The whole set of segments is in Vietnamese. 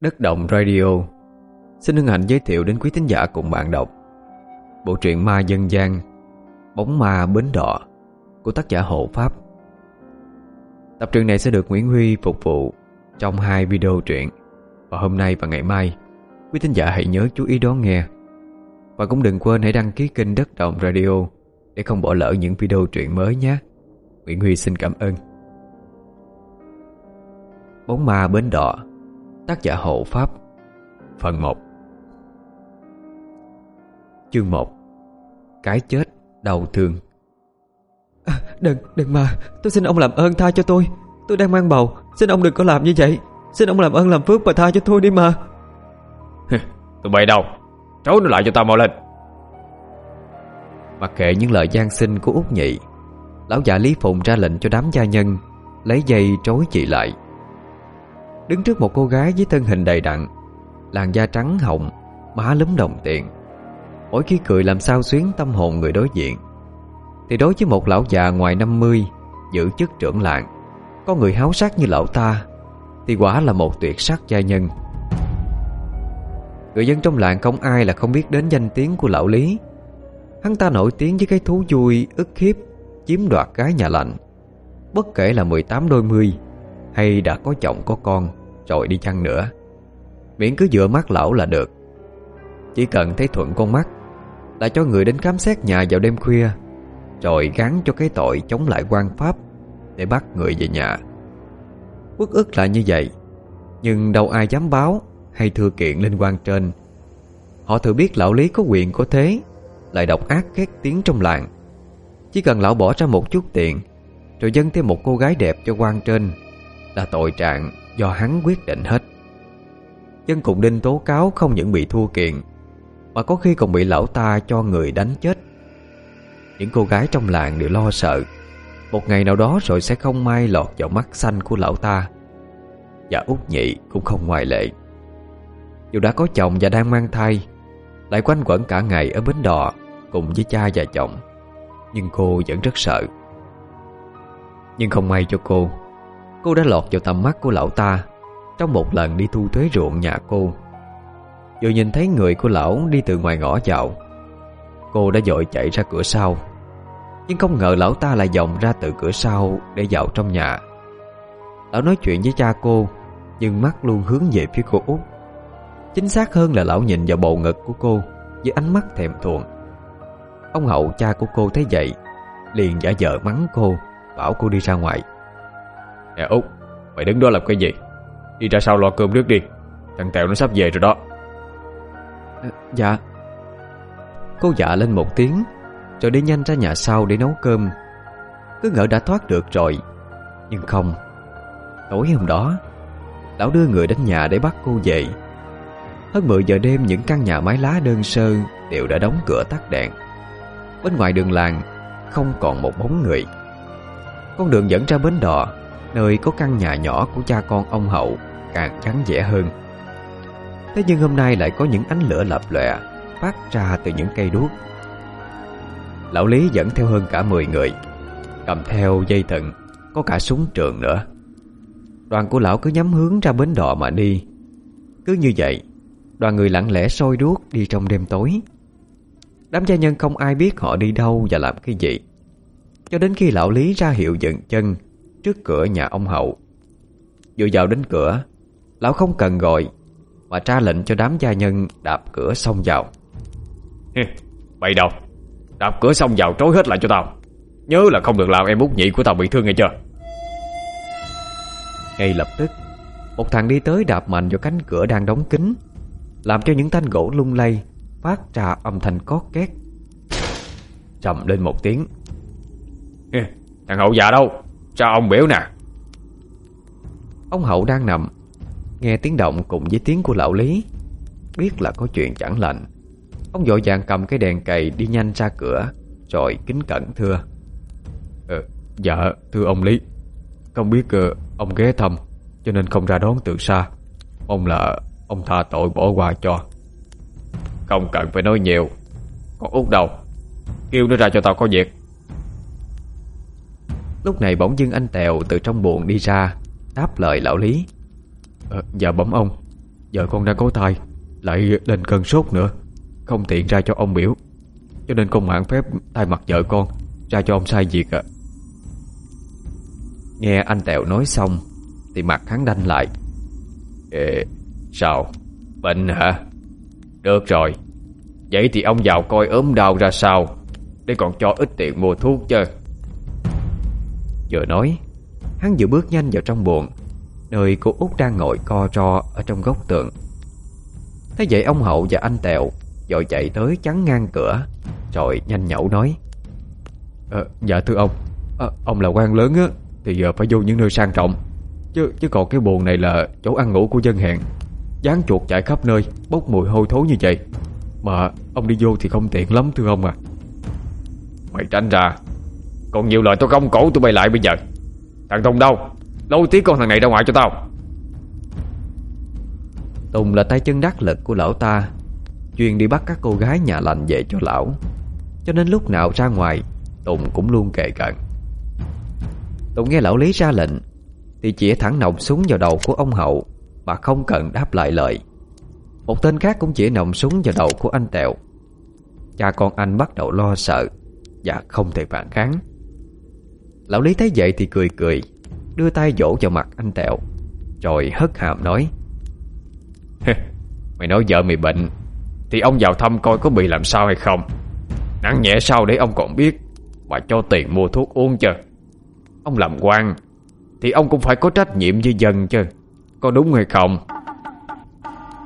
Đất Động Radio xin hân hạnh giới thiệu đến quý thính giả cùng bạn đọc bộ truyện ma dân gian, Bóng ma bến đỏ của tác giả Hộ Pháp. Tập truyện này sẽ được Nguyễn Huy phục vụ trong hai video truyện và hôm nay và ngày mai. Quý thính giả hãy nhớ chú ý đón nghe và cũng đừng quên hãy đăng ký kênh Đất Động Radio để không bỏ lỡ những video truyện mới nhé. Nguyễn Huy xin cảm ơn. Bóng ma bến đỏ Tác giả Hộ Pháp Phần 1 Chương 1 Cái chết đau thương. À, Đừng, đừng mà. Tôi xin ông làm ơn tha cho tôi. Tôi đang mang bầu. Xin ông đừng có làm như vậy. Xin ông làm ơn làm phước và tha cho tôi đi mà. Tụi bay đâu? Trốn nó lại cho tao mau lên. Mặc kệ những lời gian sinh của Út Nhị Lão già Lý Phụng ra lệnh cho đám gia nhân Lấy dây trối chị lại Đứng trước một cô gái với thân hình đầy đặn. Làn da trắng hồng Má lúm đồng tiền. Mỗi khi cười làm sao xuyến tâm hồn người đối diện. Thì đối với một lão già ngoài 50 Giữ chức trưởng làng Có người háo sắc như lão ta Thì quả là một tuyệt sắc gia nhân. Người dân trong làng không ai là không biết đến danh tiếng của lão Lý. Hắn ta nổi tiếng với cái thú vui, ức hiếp Chiếm đoạt gái nhà lạnh Bất kể là 18 đôi mươi Hay đã có chồng có con. Rồi đi chăng nữa. Miễn cứ dựa mắt lão là được. Chỉ cần thấy thuận con mắt, Là cho người đến khám xét nhà vào đêm khuya, Rồi gắn cho cái tội chống lại quan pháp Để bắt người về nhà. Quốc ức là như vậy, Nhưng đâu ai dám báo Hay thừa kiện lên quan trên. Họ thừa biết lão lý có quyền có thế, Lại độc ác khét tiếng trong làng. Chỉ cần lão bỏ ra một chút tiền, Rồi dâng thêm một cô gái đẹp cho quan trên, Là tội trạng do hắn quyết định hết. Dân cùng đinh tố cáo không những bị thua kiện, Mà có khi còn bị lão ta cho người đánh chết. Những cô gái trong làng đều lo sợ. Một ngày nào đó rồi sẽ không may lọt vào mắt xanh của lão ta. Và út nhị cũng không ngoại lệ. Dù đã có chồng và đang mang thai, Lại quanh quẩn cả ngày ở bến đò Cùng với cha và chồng. Nhưng cô vẫn rất sợ. Nhưng không may cho cô Cô đã lọt vào tầm mắt của lão ta Trong một lần đi thu thuế ruộng nhà cô. Vừa nhìn thấy người của lão đi từ ngoài ngõ vào, Cô đã dội chạy ra cửa sau. Nhưng không ngờ lão ta lại vòng ra từ cửa sau Để vào trong nhà. Lão nói chuyện với cha cô, Nhưng mắt luôn hướng về phía cô út. Chính xác hơn là lão nhìn vào bầu ngực của cô Với ánh mắt thèm thuồng. Ông hậu cha của cô thấy vậy, Liền giả vờ mắng cô, Bảo cô đi ra ngoài. Nè Út Mày đứng đó làm cái gì? Đi ra sau lo cơm nước đi. Thằng Tèo nó sắp về rồi đó. À, Dạ. Cô dạ lên một tiếng Rồi đi nhanh ra nhà sau để nấu cơm. Cứ ngỡ đã thoát được rồi Nhưng không. Tối hôm đó Lão đưa người đến nhà để bắt cô về. Hơn 10 giờ đêm những căn nhà mái lá đơn sơ Đều đã đóng cửa tắt đèn. Bên ngoài đường làng Không còn một bóng người. Con đường dẫn ra bến đò Nơi có căn nhà nhỏ của cha con ông Hậu Càng trắng vẻ hơn. Thế nhưng hôm nay lại có những ánh lửa lập lòe, Phát ra từ những cây đuốc. Lão Lý dẫn theo hơn cả 10 người, Cầm theo dây thừng, Có cả súng trường nữa. Đoàn của lão cứ nhắm hướng ra bến đò mà đi. Cứ như vậy, Đoàn người lặng lẽ sôi đuốc đi trong đêm tối. Đám gia nhân không ai biết họ đi đâu và làm cái gì. Cho đến khi lão Lý ra hiệu dừng chân Trước cửa nhà ông Hậu. Vừa vào đến cửa Lão không cần gọi Mà tra lệnh cho đám gia nhân đạp cửa xông vào. Bày đâu Đạp cửa xông vào trối hết lại cho tao. Nhớ là không được làm em út nhị của tao bị thương nghe chưa? Ngay lập tức Một thằng đi tới đạp mạnh vào cánh cửa đang đóng kín Làm cho những thanh gỗ lung lay Phát ra âm thanh cót két. Trầm lên một tiếng. Thằng hậu già đâu Sao ông biểu nè. Ông hậu đang nằm Nghe tiếng động cùng với tiếng của lão Lý. Biết là có chuyện chẳng lành Ông vội vàng cầm cái đèn cày đi nhanh ra cửa Rồi kính cẩn thưa. Ờ, Dạ thưa ông Lý. Không biết uh, ông ghé thăm Cho nên không ra đón từ xa. Mong là ông tha tội bỏ qua cho. Không cần phải nói nhiều Còn út đâu. Kêu nó ra cho tao có việc Lúc này bỗng dưng anh Tèo từ trong buồn đi ra Đáp lời lão Lý. À, Dạ bẩm ông Giờ con đang có thai Lại lên cơn sốt nữa Không tiện ra cho ông biểu Cho nên con mạng phép thay mặt vợ con Ra cho ông sai việc ạ. Nghe anh tèo nói xong Thì mặt hắn đanh lại. Ê, Sao? Bệnh hả? Được rồi Vậy thì ông vào coi ốm đau ra sao Để còn cho ít tiền mua thuốc chứ. Vừa nói. Hắn vừa bước nhanh vào trong buồng Nơi cô út đang ngồi co ro Ở trong góc tường. Thế vậy ông Hậu và anh Tèo Rồi chạy tới chắn ngang cửa Rồi nhanh nhẩu nói. À, Dạ thưa ông. À, Ông là quan lớn á Thì giờ phải vô những nơi sang trọng. Chứ chứ còn cái buồng này là chỗ ăn ngủ của dân hẹn Dán chuột chạy khắp nơi Bốc mùi hôi thối như vậy. Mà ông đi vô thì không tiện lắm thưa ông à. Mày tránh ra còn nhiều lời tôi không cổ tụi bay lại bây giờ. Thằng Tùng đâu? Lôi tí con thằng này ra ngoài cho tao. Tùng là tay chân đắc lực của lão ta, Chuyên đi bắt các cô gái nhà lành về cho lão. Cho nên lúc nào ra ngoài, Tùng cũng luôn kề cận. Tùng nghe lão Lý ra lệnh, Thì chỉ thẳng nòng súng vào đầu của ông Hậu, Mà không cần đáp lại lời. Một tên khác cũng chỉ nòng súng vào đầu của anh Tèo. Cha con anh bắt đầu lo sợ Và không thể phản kháng. Lão Lý thấy vậy thì cười cười, Đưa tay vỗ vào mặt anh Tèo Rồi hất hàm nói Mày nói vợ mày bệnh, Thì ông vào thăm coi có bị làm sao hay không? Nặng nhẹ sao để ông còn biết Mà cho tiền mua thuốc uống chứ? Ông làm quan, Thì ông cũng phải có trách nhiệm với dân chứ, Có đúng hay không?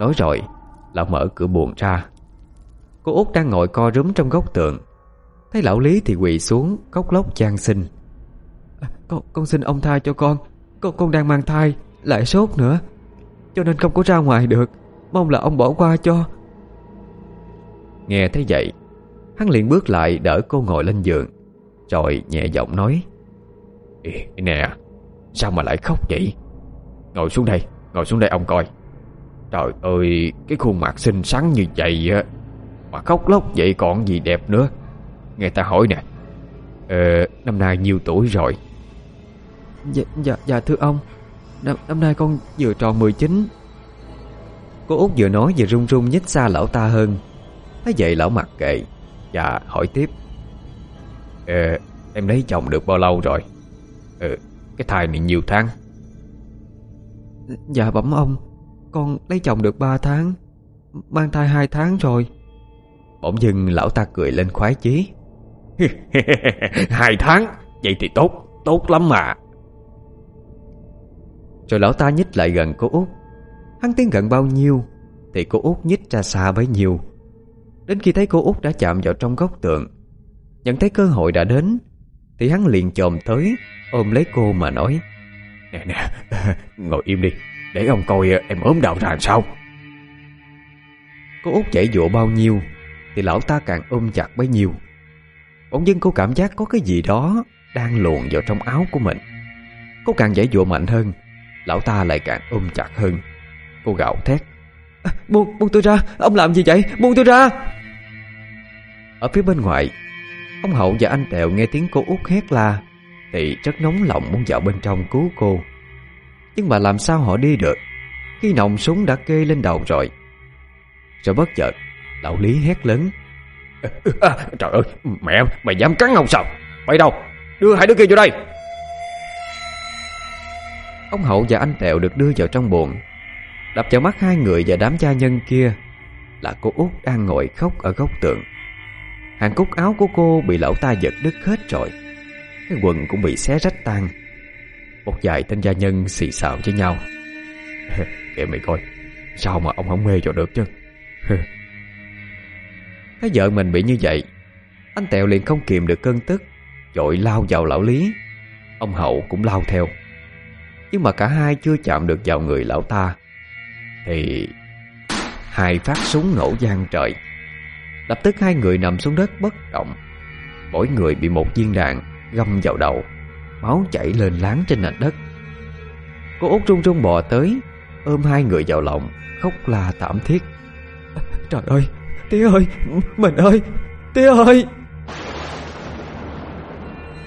Nói rồi, Lão mở cửa buồn ra. Cô út đang ngồi co rúm trong góc tường. Thấy lão Lý thì quỳ xuống cốc lóc chan xin con, con xin ông tha cho con. Con con đang mang thai Lại sốt nữa. Cho nên không có ra ngoài được. Mong là ông bỏ qua cho. Nghe thấy vậy Hắn liền bước lại đỡ cô ngồi lên giường Rồi nhẹ giọng nói Ê, Nè Sao mà lại khóc vậy? Ngồi xuống đây Ngồi xuống đây ông coi. Trời ơi Cái khuôn mặt xinh xắn như vậy á Mà khóc lóc vậy còn gì đẹp nữa. Nghe ta hỏi nè Ờ năm nay nhiêu tuổi rồi? Dạ, dạ, dạ thưa ông. Năm, năm nay con vừa tròn 19 Cô út vừa nói vừa run run nhích xa lão ta hơn. Thấy vậy lão mặc kệ Và hỏi tiếp. Ờ em lấy chồng được bao lâu rồi? Ờ cái thai này nhiều tháng? Dạ bẩm ông Con lấy chồng được 3 tháng Mang thai 2 tháng rồi. Bỗng dưng lão ta cười lên khoái chí. Hai tháng? Vậy thì tốt Tốt lắm mà rồi lão ta nhích lại gần cô út. Hắn tiến gần bao nhiêu, Thì cô út nhích ra xa bấy nhiêu. Đến khi thấy cô út đã chạm vào trong góc tượng Nhận thấy cơ hội đã đến, Thì hắn liền chồm tới, Ôm lấy cô mà nói, Nè nè, Ngồi im đi, Để ông coi ờ, em ốm đau ra làm sao? Cô út chạy dụa bao nhiêu, Thì lão ta càng ôm chặt bấy nhiêu. Bỗng dưng cô cảm giác có cái gì đó Đang luồn vào trong áo của mình. Cô càng giải dụa mạnh hơn Lão ta lại càng ôm chặt hơn. Cô gạo thét. À, buông, buông tôi ra, ông làm gì vậy? Buông tôi ra. Ở phía bên ngoài Ông Hậu và anh Tèo nghe tiếng cô út hét la Thì rất nóng lòng muốn vào bên trong cứu cô. Nhưng mà làm sao họ đi được? Khi nòng súng đã kê lên đầu rồi. Rồi bất chợt Lão Lý hét lớn. À, Trời ơi mẹ mày dám cắn ông sao? Mày đâu? Đưa hai đứa kia vô đây Ông Hậu và anh Tèo được đưa vào trong buồn. Đập vào mắt hai người và đám gia nhân kia Là cô út đang ngồi khóc ở góc tường. Hàng cúc áo của cô bị lão ta giật đứt hết rồi. Cái quần cũng bị xé rách tan. Một vài tên gia nhân xì xào với nhau. Kệ mày coi, Sao mà ông không mê cho được chứ? Thấy vợ mình bị như vậy, Anh Tèo liền không kìm được cơn tức Dội lao vào lão Lý. Ông Hậu cũng lao theo. Nhưng mà cả hai chưa chạm được vào người lão ta, Thì Hai phát súng nổ gian trời. Lập tức hai người nằm xuống đất bất động. Mỗi người bị một viên đạn Găm vào đầu, Máu chảy lên láng trên nền đất. Cô út run run bò tới, Ôm hai người vào lòng, Khóc la thảm thiết. Trời ơi, Tía ơi, Mình ơi, Tía ơi!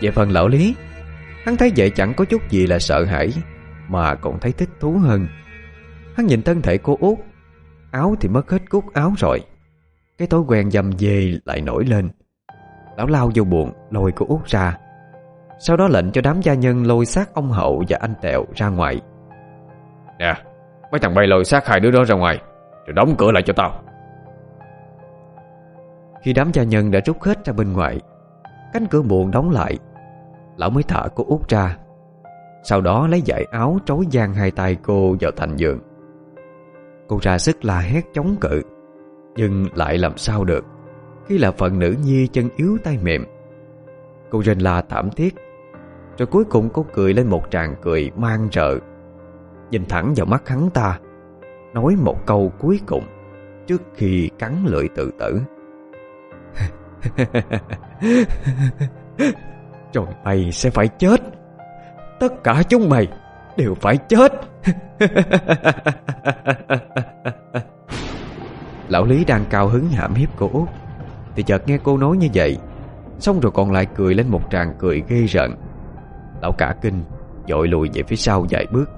Về phần lão Lý, Hắn thấy vậy chẳng có chút gì là sợ hãi. Mà còn thấy thích thú hơn. Hắn nhìn thân thể cô út Áo thì mất hết cúc áo rồi. Cái tối quen dầm về lại nổi lên. Lão lao vô buồn Lôi cô út ra. Sau đó lệnh cho đám gia nhân lôi xác ông Hậu và anh Tẹo ra ngoài. Nè Mấy thằng bay lôi xác hai đứa đó ra ngoài Rồi đóng cửa lại cho tao. Khi đám gia nhân đã rút hết ra bên ngoài Cánh cửa buồn đóng lại Lão mới thả cô út ra sau đó lấy dải áo trói giang hai tay cô vào thành giường. Cô ra sức la hét chống cự, Nhưng lại làm sao được, Khi là phận nữ nhi chân yếu tay mềm. Cô rên la thảm thiết, Rồi cuối cùng cô cười lên một tràng cười mang rợ. Nhìn thẳng vào mắt hắn ta, Nói một câu cuối cùng, Trước khi cắn lưỡi tự tử. Rồi mày sẽ phải chết. Tất cả chúng mày Đều phải chết. Lão Lý đang cao hứng hãm hiếp cô út. Thì chợt nghe cô nói như vậy, Xong rồi còn lại cười lên một tràng cười ghê rợn. Lão cả kinh, Dội lùi về phía sau vài bước.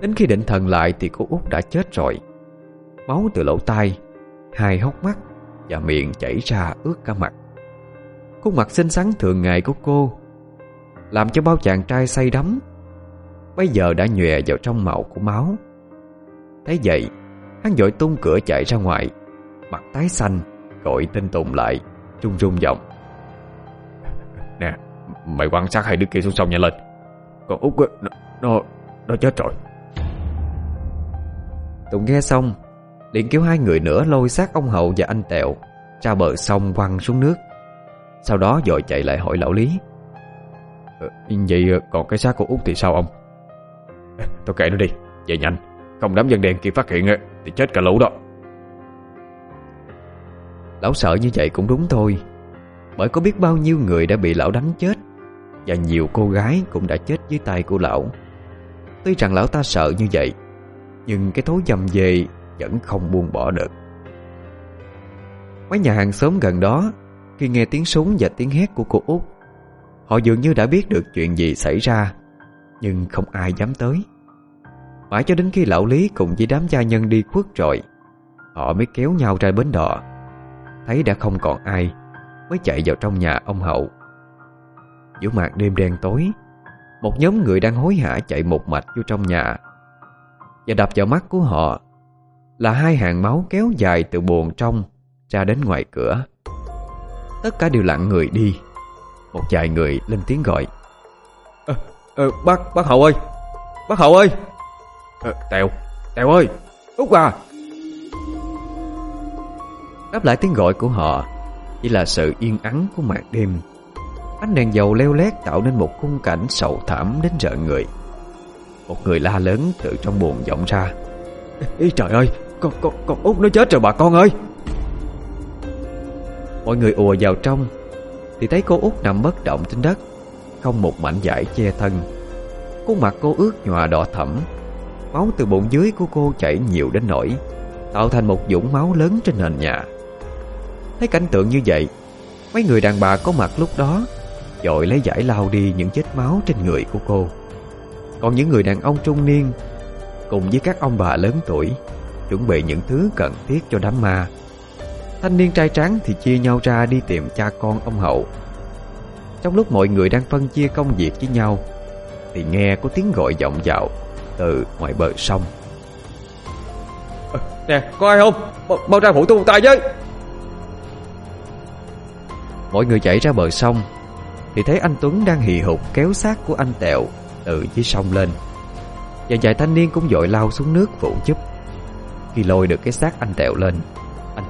Đến khi định thần lại Thì cô út đã chết rồi. Máu từ lỗ tai, Hai hốc mắt Và miệng chảy ra ướt cả mặt. Khuôn mặt xinh xắn thường ngày của cô làm cho bao chàng trai say đắm. Bây giờ đã nhòe vào trong màu của máu. Thấy vậy Hắn dội tung cửa chạy ra ngoài. Mặt tái xanh Gọi tên Tùng lại Trung rung giọng. Nè Mày quan sát hai đứa kia xuống sông nhanh lên. Còn Út nó, nó, nó chết rồi. Tùng nghe xong liền kêu hai người nữa lôi xác ông Hậu và anh Tẹo Ra bờ sông quăng xuống nước. Sau đó dội chạy lại hỏi lão Lý Vậy ờ, còn cái xác của Út thì sao ông? Tôi kệ nó đi, Về nhanh. Không đám dân đen kia phát hiện ờ, Thì chết cả lũ đó. Lão sợ như vậy cũng đúng thôi. Bởi có biết bao nhiêu người đã bị lão đánh chết, Và nhiều cô gái cũng đã chết dưới tay của lão. Tuy rằng lão ta sợ như vậy, Nhưng cái thối dầm về Vẫn không buông bỏ được. Mấy nhà hàng xóm gần đó, Khi nghe tiếng súng và tiếng hét của cô út Họ dường như đã biết được chuyện gì xảy ra, Nhưng không ai dám tới. Mãi cho đến khi lão Lý cùng với đám gia nhân đi khuất rồi, Họ mới kéo nhau ra bến đò. Thấy đã không còn ai, Mới chạy vào trong nhà ông Hậu. Giữa màn đêm đen tối, Một nhóm người đang hối hả chạy một mạch vô trong nhà. Và đập vào mắt của họ Là hai hàng máu kéo dài từ buồn trong Ra đến ngoài cửa. Tất cả đều lặng người đi. Một vài người lên tiếng gọi. À, à, Bác, bác Hậu ơi. Bác Hậu ơi. À, Tèo, Tèo ơi. Út à. Đáp lại tiếng gọi của họ Chỉ là sự yên ắng của màn đêm. Ánh đèn dầu leo lét tạo nên một khung cảnh sầu thảm đến rợn người. Một người la lớn từ trong buồn vọng ra. Ý trời ơi Con, con, con út nó chết rồi bà con ơi. Mọi người ùa vào trong thì thấy cô út nằm bất động trên đất, Không một mảnh vải che thân. Khuôn mặt cô ướt nhòa đỏ thẫm, Máu từ bụng dưới của cô chảy nhiều đến nỗi, Tạo thành một dũng máu lớn trên nền nhà. Thấy cảnh tượng như vậy, Mấy người đàn bà có mặt lúc đó, Dội lấy giải lau đi những vết máu trên người của cô. Còn những người đàn ông trung niên Cùng với các ông bà lớn tuổi, Chuẩn bị những thứ cần thiết cho đám ma. Thanh niên trai tráng thì chia nhau ra đi tìm cha con ông Hậu. Trong lúc mọi người đang phân chia công việc với nhau Thì nghe có tiếng gọi vọng vào Từ ngoài bờ sông. À, Nè có ai không? Mau, mau ra phụ tôi một tay với. Mọi người chạy ra bờ sông Thì thấy anh Tuấn đang hì hục kéo xác của anh Tẹo Từ dưới sông lên. Và vài thanh niên cũng dội lao xuống nước phụ giúp. Khi lôi được cái xác anh Tẹo lên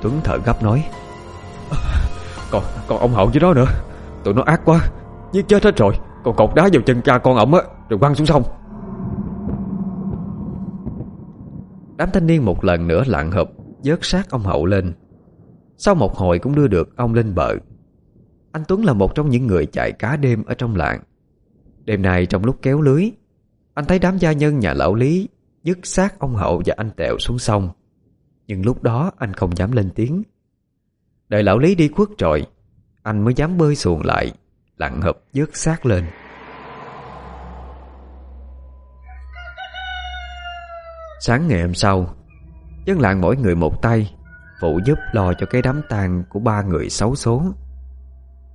Tuấn thở gấp nói. Còn còn ông Hậu với đó nữa. Tụi nó ác quá. Giết chết hết rồi. Còn cột đá vào chân cha con ổng á Rồi quăng xuống sông. Đám thanh niên một lần nữa lặng hợp Dớt xác ông Hậu lên. Sau một hồi cũng đưa được ông lên bờ. Anh Tuấn là một trong những người chạy cá đêm Ở trong làng. Đêm nay trong lúc kéo lưới Anh thấy đám gia nhân nhà lão Lý Dứt xác ông Hậu và anh Tẹo xuống sông nhưng lúc đó anh không dám lên tiếng. Đợi lão Lý đi khuất rồi, Anh mới dám bơi xuồng lại Lặng hợp dớt xác lên. Sáng ngày hôm sau, Dân làng mỗi người một tay, Phụ giúp lo cho cái đám tang của ba người xấu số.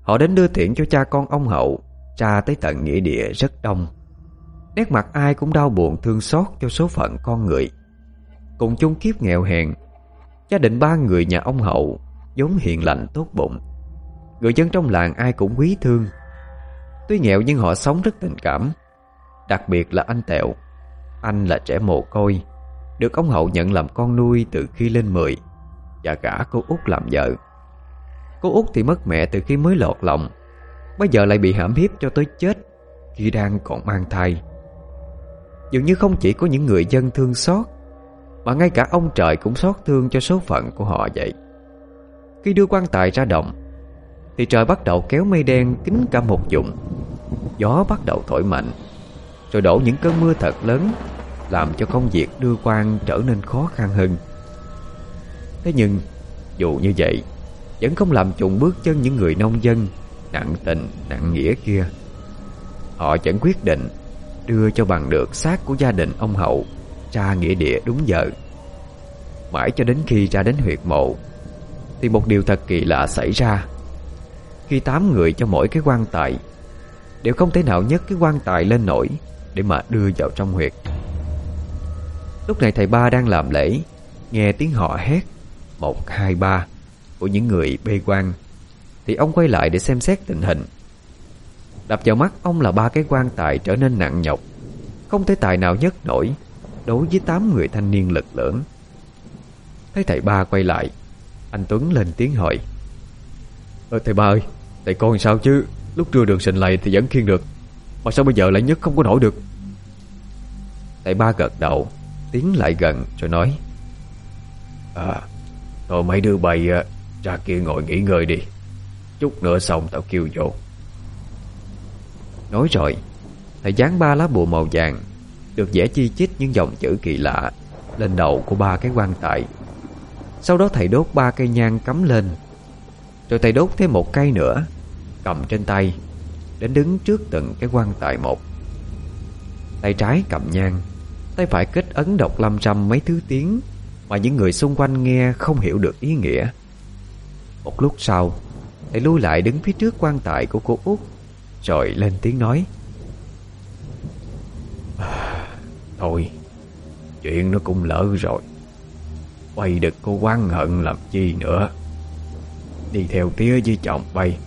Họ đến đưa tiễn cho cha con ông Hậu Cha tới tận nghĩa địa rất đông. Nét mặt ai cũng đau buồn thương xót cho số phận con người. Cùng chung kiếp nghèo hèn Gia đình ba người nhà ông Hậu vốn hiền lành tốt bụng. Người dân trong làng ai cũng quý thương. Tuy nghèo nhưng họ sống rất tình cảm. Đặc biệt là anh Tẹo. Anh là trẻ mồ côi, Được ông Hậu nhận làm con nuôi từ khi lên 10 Và cả cô út làm vợ. Cô út thì mất mẹ từ khi mới lọt lòng, Bây giờ lại bị hãm hiếp cho tới chết Khi đang còn mang thai. Dường như không chỉ có những người dân thương xót mà ngay cả ông trời cũng xót thương cho số phận của họ vậy. Khi đưa quan tài ra động Thì trời bắt đầu kéo mây đen kín cả một vùng. Gió bắt đầu thổi mạnh Rồi đổ những cơn mưa thật lớn Làm cho công việc đưa quan trở nên khó khăn hơn. Thế nhưng Dù như vậy Vẫn không làm trùng bước chân những người nông dân Nặng tình, nặng nghĩa kia. Họ vẫn quyết định Đưa cho bằng được xác của gia đình ông Hậu tra nghĩa địa đúng giờ. Mãi cho đến khi ra đến huyệt mộ Thì một điều thật kỳ lạ xảy ra. Khi tám người cho mỗi cái quan tài Đều không thể nào nhấc cái quan tài lên nổi Để mà đưa vào trong huyệt. Lúc này thầy ba đang làm lễ Nghe tiếng họ hét Một, hai, ba Của những người bê quan. Thì ông quay lại để xem xét tình hình. Đập vào mắt ông là ba cái quan tài trở nên nặng nhọc Không thể tài nào nhấc nổi. Đối với tám người thanh niên lực lưỡng. Thấy thầy ba quay lại, Anh Tuấn lên tiếng hỏi Ờ thầy ba ơi, Thầy con sao chứ? Lúc trưa đường sình lầy thì vẫn khiêng được, Mà sao bây giờ lại nhất không có nổi được? Thầy ba gật đầu, Tiến lại gần rồi nói À Thôi mấy đứa bay à, ra kia ngồi nghỉ ngơi đi, Chút nữa xong tao kêu vô. Nói rồi, Thầy dán ba lá bùa màu vàng được vẽ chi chít những dòng chữ kỳ lạ Lên đầu của ba cái quan tài. Sau đó thầy đốt ba cây nhang cắm lên, Rồi thầy đốt thêm một cây nữa, Cầm trên tay, Đến đứng trước từng cái quan tài một. Tay trái cầm nhang, Tay phải kết ấn đọc lâm trăm mấy thứ tiếng Mà những người xung quanh nghe không hiểu được ý nghĩa. Một lúc sau, Thầy lui lại đứng phía trước quan tài của cô út, Rồi lên tiếng nói. Thôi. Chuyện nó cũng lỡ rồi. Quay được cô quan hận làm chi nữa. Đi theo tía với chồng bay.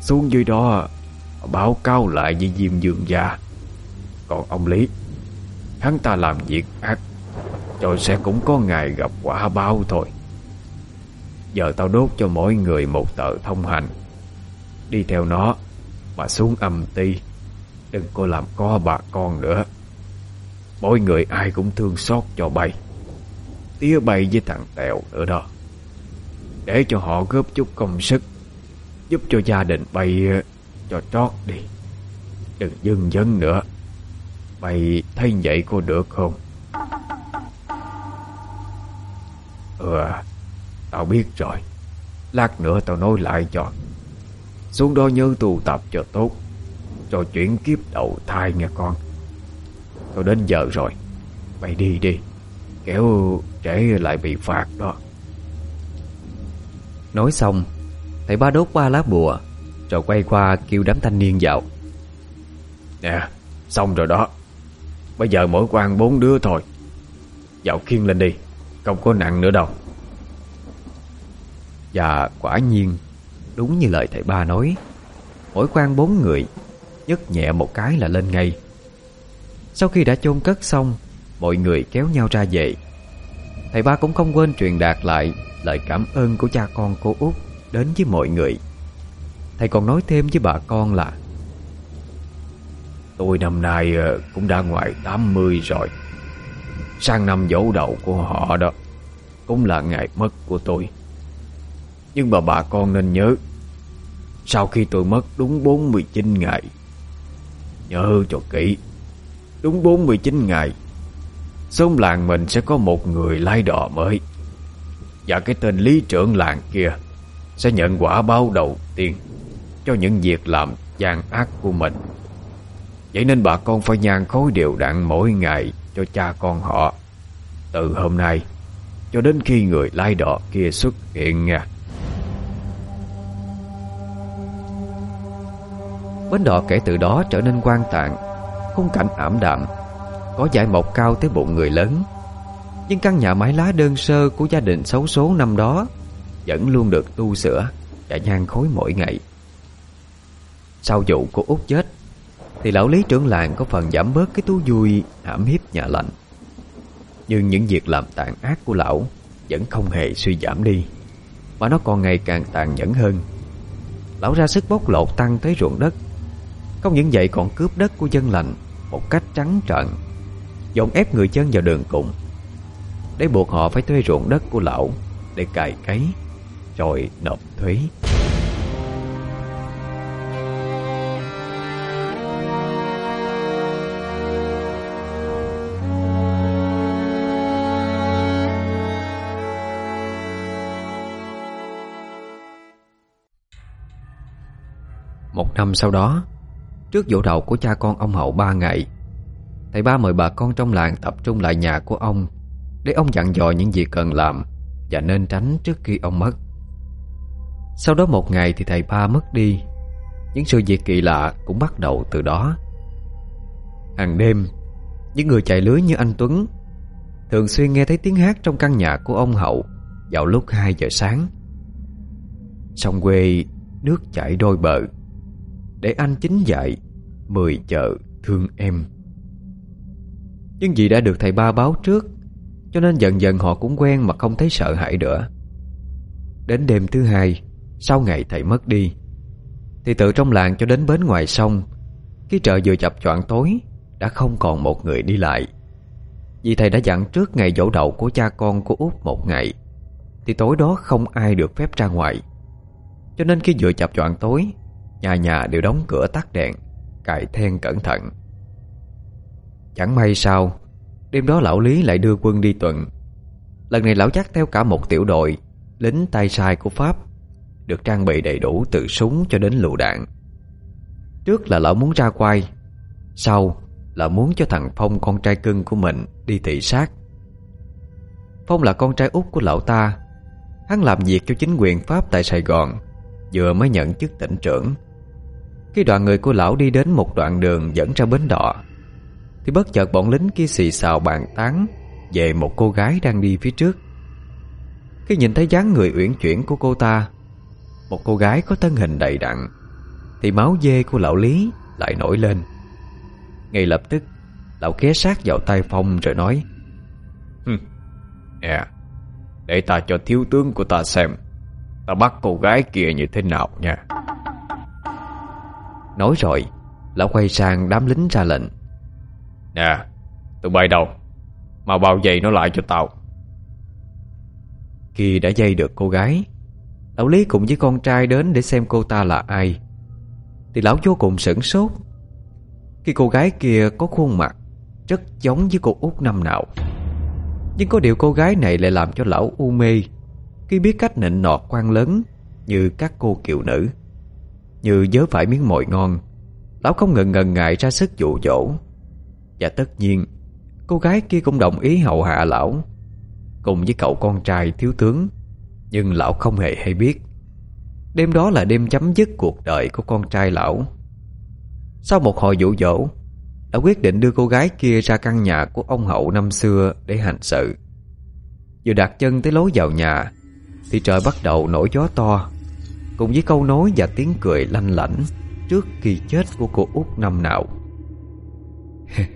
Xuống dưới đó, Báo cáo lại với Diêm Dương gia. Còn ông Lý, Hắn ta làm việc ác, Rồi sẽ cũng có ngày gặp quả báo thôi. Giờ tao đốt cho mỗi người một tờ thông hành. Đi theo nó, Mà xuống âm ti. Đừng có làm có bà con nữa. Mỗi người ai cũng thương xót cho bay Tía bay với thằng Tèo nữa đó. Để cho họ góp chút công sức, Giúp cho gia đình bay ờ, cho trót đi. Đừng dưng dấn nữa. Bay thấy vậy có được không? Ừ Tao biết rồi. Lát nữa tao nói lại cho. Xuống đó nhớ tu tập cho tốt Rồi chuyển kiếp đầu thai nghe con. Tao đến giờ rồi. Mày đi đi. Kéo trễ lại bị phạt đó. Nói xong Thầy ba đốt ba lá bùa Rồi quay qua kêu đám thanh niên vào. Nè Xong rồi đó. Bây giờ mỗi quan bốn đứa thôi. Dạo khiêng lên đi Không có nặng nữa đâu. Và quả nhiên Đúng như lời thầy ba nói Mỗi quan bốn người nhấc nhẹ một cái là lên ngay sau khi đã chôn cất xong, Mọi người kéo nhau ra về. Thầy ba cũng không quên truyền đạt lại Lời cảm ơn của cha con cô út Đến với mọi người. Thầy còn nói thêm với bà con là, Tôi năm nay ờ, cũng đã ngoài 80 rồi. Sang năm dỗ đầu của họ đó, Cũng là ngày mất của tôi. Nhưng mà bà con nên nhớ, Sau khi tôi mất đúng 49 ngày, Nhớ cho kỹ Đúng 49 ngày, Xóm làng mình sẽ có một người lai đò mới. Và cái tên lý trưởng làng kia Sẽ nhận quả báo đầu tiên Cho những việc làm gian ác của mình. Vậy nên bà con phải nhan khối đều đặn mỗi ngày cho cha con họ. Từ hôm nay Cho đến khi người lai đỏ kia xuất hiện nha. Bến đò kể từ đó trở nên quan tạng Khung cảnh ảm đạm, Có dải mọc cao tới bụng người lớn. Nhưng căn nhà mái lá đơn sơ Của gia đình xấu số năm đó Vẫn luôn được tu sửa Và nhan khối mỗi ngày. Sau vụ của út chết, Thì lão lý trưởng làng có phần giảm bớt Cái thú vui hãm hiếp nhà lạnh Nhưng những việc làm tàn ác của lão Vẫn không hề suy giảm đi, Mà nó còn ngày càng tàn nhẫn hơn. Lão ra sức bóc lột tăng tới ruộng đất, không những vậy còn cướp đất của dân lành một cách trắng trợn. Dọn ép người dân vào đường cùng. Để buộc họ phải thuê ruộng đất của lão Để cài cấy, Rồi nộp thuế. Một năm sau đó Trước dỗ đầu của cha con ông Hậu ba ngày. Thầy ba mời bà con trong làng tập trung lại nhà của ông Để ông dặn dò những gì cần làm Và nên tránh trước khi ông mất. Sau đó một ngày thì thầy ba mất đi. Những sự việc kỳ lạ cũng bắt đầu từ đó. Hàng đêm, Những người chạy lưới như anh Tuấn Thường xuyên nghe thấy tiếng hát trong căn nhà của ông Hậu Vào lúc 2 giờ sáng. Sông quê, nước chảy đôi bờ. Để anh chính dạy Mười chợ thương em. Nhưng vì đã được thầy ba báo trước, Cho nên dần dần họ cũng quen mà không thấy sợ hãi nữa. Đến đêm thứ hai, Sau ngày thầy mất đi, Thì từ trong làng cho đến bến ngoài sông, Khi trời vừa chập choạng tối, Đã không còn một người đi lại. Vì thầy đã dặn trước ngày dỗ đầu của cha con của út một ngày, Thì tối đó không ai được phép ra ngoài. Cho nên khi vừa chập choạng tối Nhà nhà đều đóng cửa tắt đèn, Cài then cẩn thận. Chẳng may sao, Đêm đó lão Lý lại đưa quân đi tuần. Lần này lão chắc theo cả một tiểu đội, Lính tay sai của Pháp, Được trang bị đầy đủ từ súng cho đến lựu đạn. Trước là lão muốn ra quay, Sau là muốn cho thằng Phong con trai cưng của mình đi thị sát. Phong là con trai út của lão ta, Hắn làm việc cho chính quyền Pháp tại Sài Gòn, Vừa mới nhận chức tỉnh trưởng khi đoàn người của lão đi đến một đoạn đường dẫn ra bến đò Thì bất chợt bọn lính kia xì xào bàn tán Về một cô gái đang đi phía trước. Khi nhìn thấy dáng người uyển chuyển của cô ta, Một cô gái có thân hình đầy đặn, Thì máu dê của lão Lý lại nổi lên. Ngay lập tức, Lão ké sát vào tay Phong rồi nói Nè, Để ta cho thiếu tướng của ta xem, Ta bắt cô gái kia như thế nào nha. Nói rồi Lão quay sang đám lính ra lệnh. Nè Tụi bay đâu? Mau bao giày nó lại cho tao. Khi đã dây được cô gái Lão Lý cùng với con trai đến để xem cô ta là ai. Thì lão vô cùng sửng sốt. Khi cô gái kia có khuôn mặt Rất giống với cô út năm nào. Nhưng có điều cô gái này lại làm cho lão u mê Khi biết cách nịnh nọt quan lớn Như các cô kiều nữ như nhớ phải miếng mồi ngon. Lão không ngần ngần ngại ra sức dụ dỗ. Và tất nhiên, Cô gái kia cũng đồng ý hậu hạ lão. Cùng với cậu con trai thiếu tướng, Nhưng lão không hề hay biết. Đêm đó là đêm chấm dứt cuộc đời của con trai lão. Sau một hồi dụ dỗ, Đã quyết định đưa cô gái kia ra căn nhà của ông hậu năm xưa để hành sự. Vừa đặt chân tới lối vào nhà, Thì trời bắt đầu nổi gió to. Cùng với câu nói và tiếng cười lanh lảnh Trước khi chết của cô út năm nào.